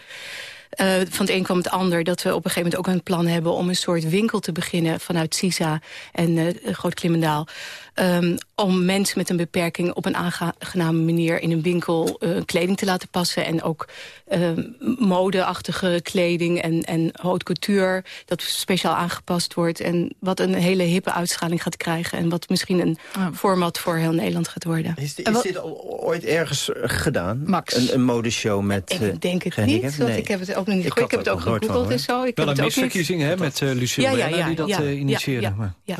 Eh, van het een kwam het ander. Dat we op een gegeven moment ook een plan hebben... om een soort winkel te beginnen vanuit CISA en eh Groot Klimmendaal. Ehm, om mensen met een beperking op een aangename manier... in een winkel eh, kleding te laten passen. En ook ehm, modeachtige kleding en, en haute couture... dat speciaal aangepast wordt. En wat een hele hippe uitstraling gaat krijgen. En wat misschien een format voor heel Nederland gaat worden. Is, is dit ooit ergens eh, gedaan? Max. Een, een modeshow met eh, Ik denk het niet, want Nee. ik heb het ook nog niet Ik ik, heb het ook gegoogeld en gehoord. zo. Ik Wel heb een het ook niet- misverkiezing hè, met uh, Lucille Ja, ja, die dat ja, eh, initieerde. ja, maar- ja.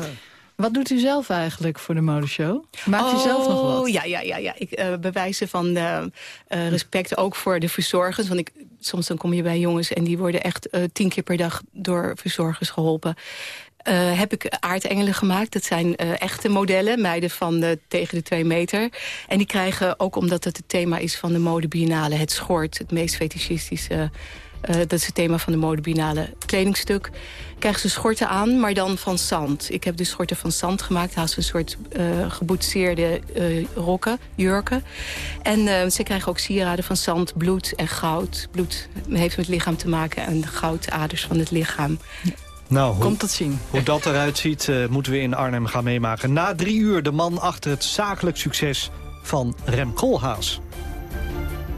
Wat doet u zelf eigenlijk voor de modeshow? Maakt u zelf nog wat? Oh, ja, ja, ja. ja. Ik uh, bewijzen van uh, uh, respect ook voor de verzorgers. Want ik, soms dan kom je bij jongens en die worden echt uh, tien keer per dag door verzorgers geholpen. Heb ik aardengelen gemaakt. Dat zijn echte modellen, meiden van tegen de twee meter. En die krijgen, ook omdat het het thema is van de modebiennale... het schort, het meest fetichistische... Uh, dat is het thema van de modebiennale kledingstuk. Krijgen ze schorten aan, maar dan van zand. Ik heb dus schorten van zand gemaakt. Haast een soort uh, geboetseerde uh, rokken, jurken. En uh, ze krijgen ook sieraden van zand, bloed en goud. Bloed heeft met het lichaam te maken en goudaders van het lichaam. Nou, hoe, Komt dat zien. Hoe dat eruit ziet, uh, moeten we in Arnhem gaan meemaken. Na drie uur de man achter het zakelijk succes van Rem Koolhaas.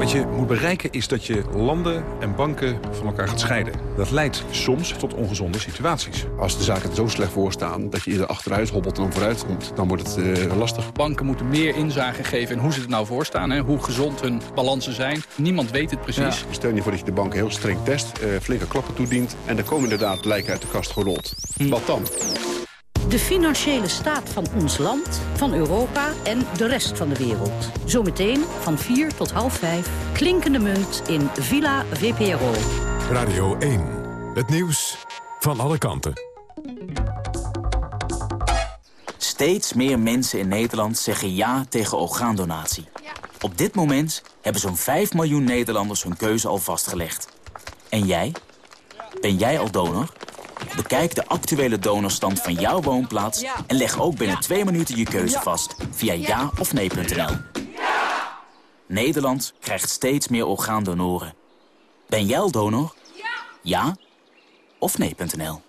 Wat je moet bereiken is dat je landen en banken van elkaar gaat scheiden. Dat leidt soms tot ongezonde situaties. Als de zaken er zo slecht voor staan dat je eerder achteruit hobbelt dan vooruit komt, dan wordt het uh, lastig. Banken moeten meer inzage geven in hoe ze er nou voor staan. Hè? Hoe gezond hun balansen zijn. Niemand weet het precies. Ja. Stel je voor dat je de bank heel streng test, uh, flinke klappen toedient... en dan komen inderdaad lijken uit de kast gerold. Hm. Wat dan? De financiële staat van ons land, van Europa en de rest van de wereld. Zometeen van 4 tot half 5, klinkende munt in Villa VPRO. Radio 1, het nieuws van alle kanten. Steeds meer mensen in Nederland zeggen ja tegen orgaandonatie. Op dit moment hebben zo'n 5 miljoen Nederlanders hun keuze al vastgelegd. En jij? Ben jij al donor? Bekijk de actuele donorstand van jouw woonplaats... en leg ook binnen twee minuten je keuze vast via ja of nee.nl. Nederland krijgt steeds meer orgaandonoren. Ben jij al donor? Ja of nee.nl.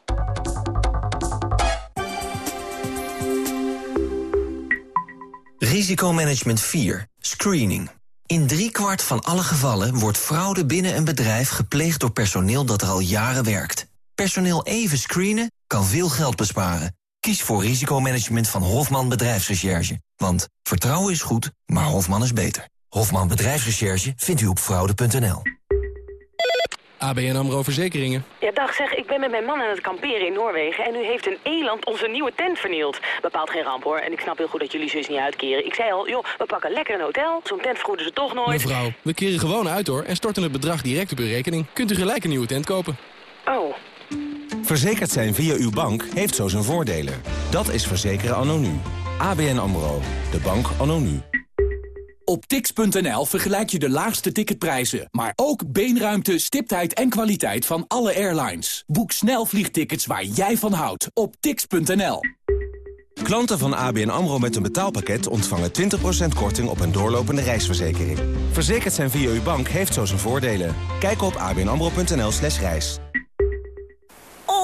Risicomanagement 4. Screening. In driekwart van alle gevallen wordt fraude binnen een bedrijf gepleegd door personeel dat er al jaren werkt. Personeel even screenen kan veel geld besparen. Kies voor risicomanagement van Hofman Bedrijfsrecherche. Want vertrouwen is goed, maar Hofman is beter. Hofman Bedrijfsrecherche vindt u op fraude.nl. ABN AMRO Verzekeringen. Ja, dag zeg, ik ben met mijn man aan het kamperen in Noorwegen... en nu heeft een eland onze nieuwe tent vernield. Bepaalt geen ramp, hoor. En ik snap heel goed dat jullie zus niet uitkeren. Ik zei al, joh, we pakken lekker een hotel. Zo'n tent vergoeden ze toch nooit. Mevrouw, we keren gewoon uit, hoor. En storten het bedrag direct op uw rekening. Kunt u gelijk een nieuwe tent kopen. Oh. Verzekerd zijn via uw bank heeft zo zijn voordelen. Dat is verzekeren anno nu. ABN AMRO. De bank anno nu. Op tix.nl vergelijk je de laagste ticketprijzen, maar ook beenruimte, stiptheid en kwaliteit van alle airlines. Boek snel vliegtickets waar jij van houdt op tix.nl. Klanten van ABN AMRO met een betaalpakket ontvangen 20% korting op een doorlopende reisverzekering. Verzekerd zijn via uw bank heeft zo zijn voordelen. Kijk op abnamro.nl slash reis.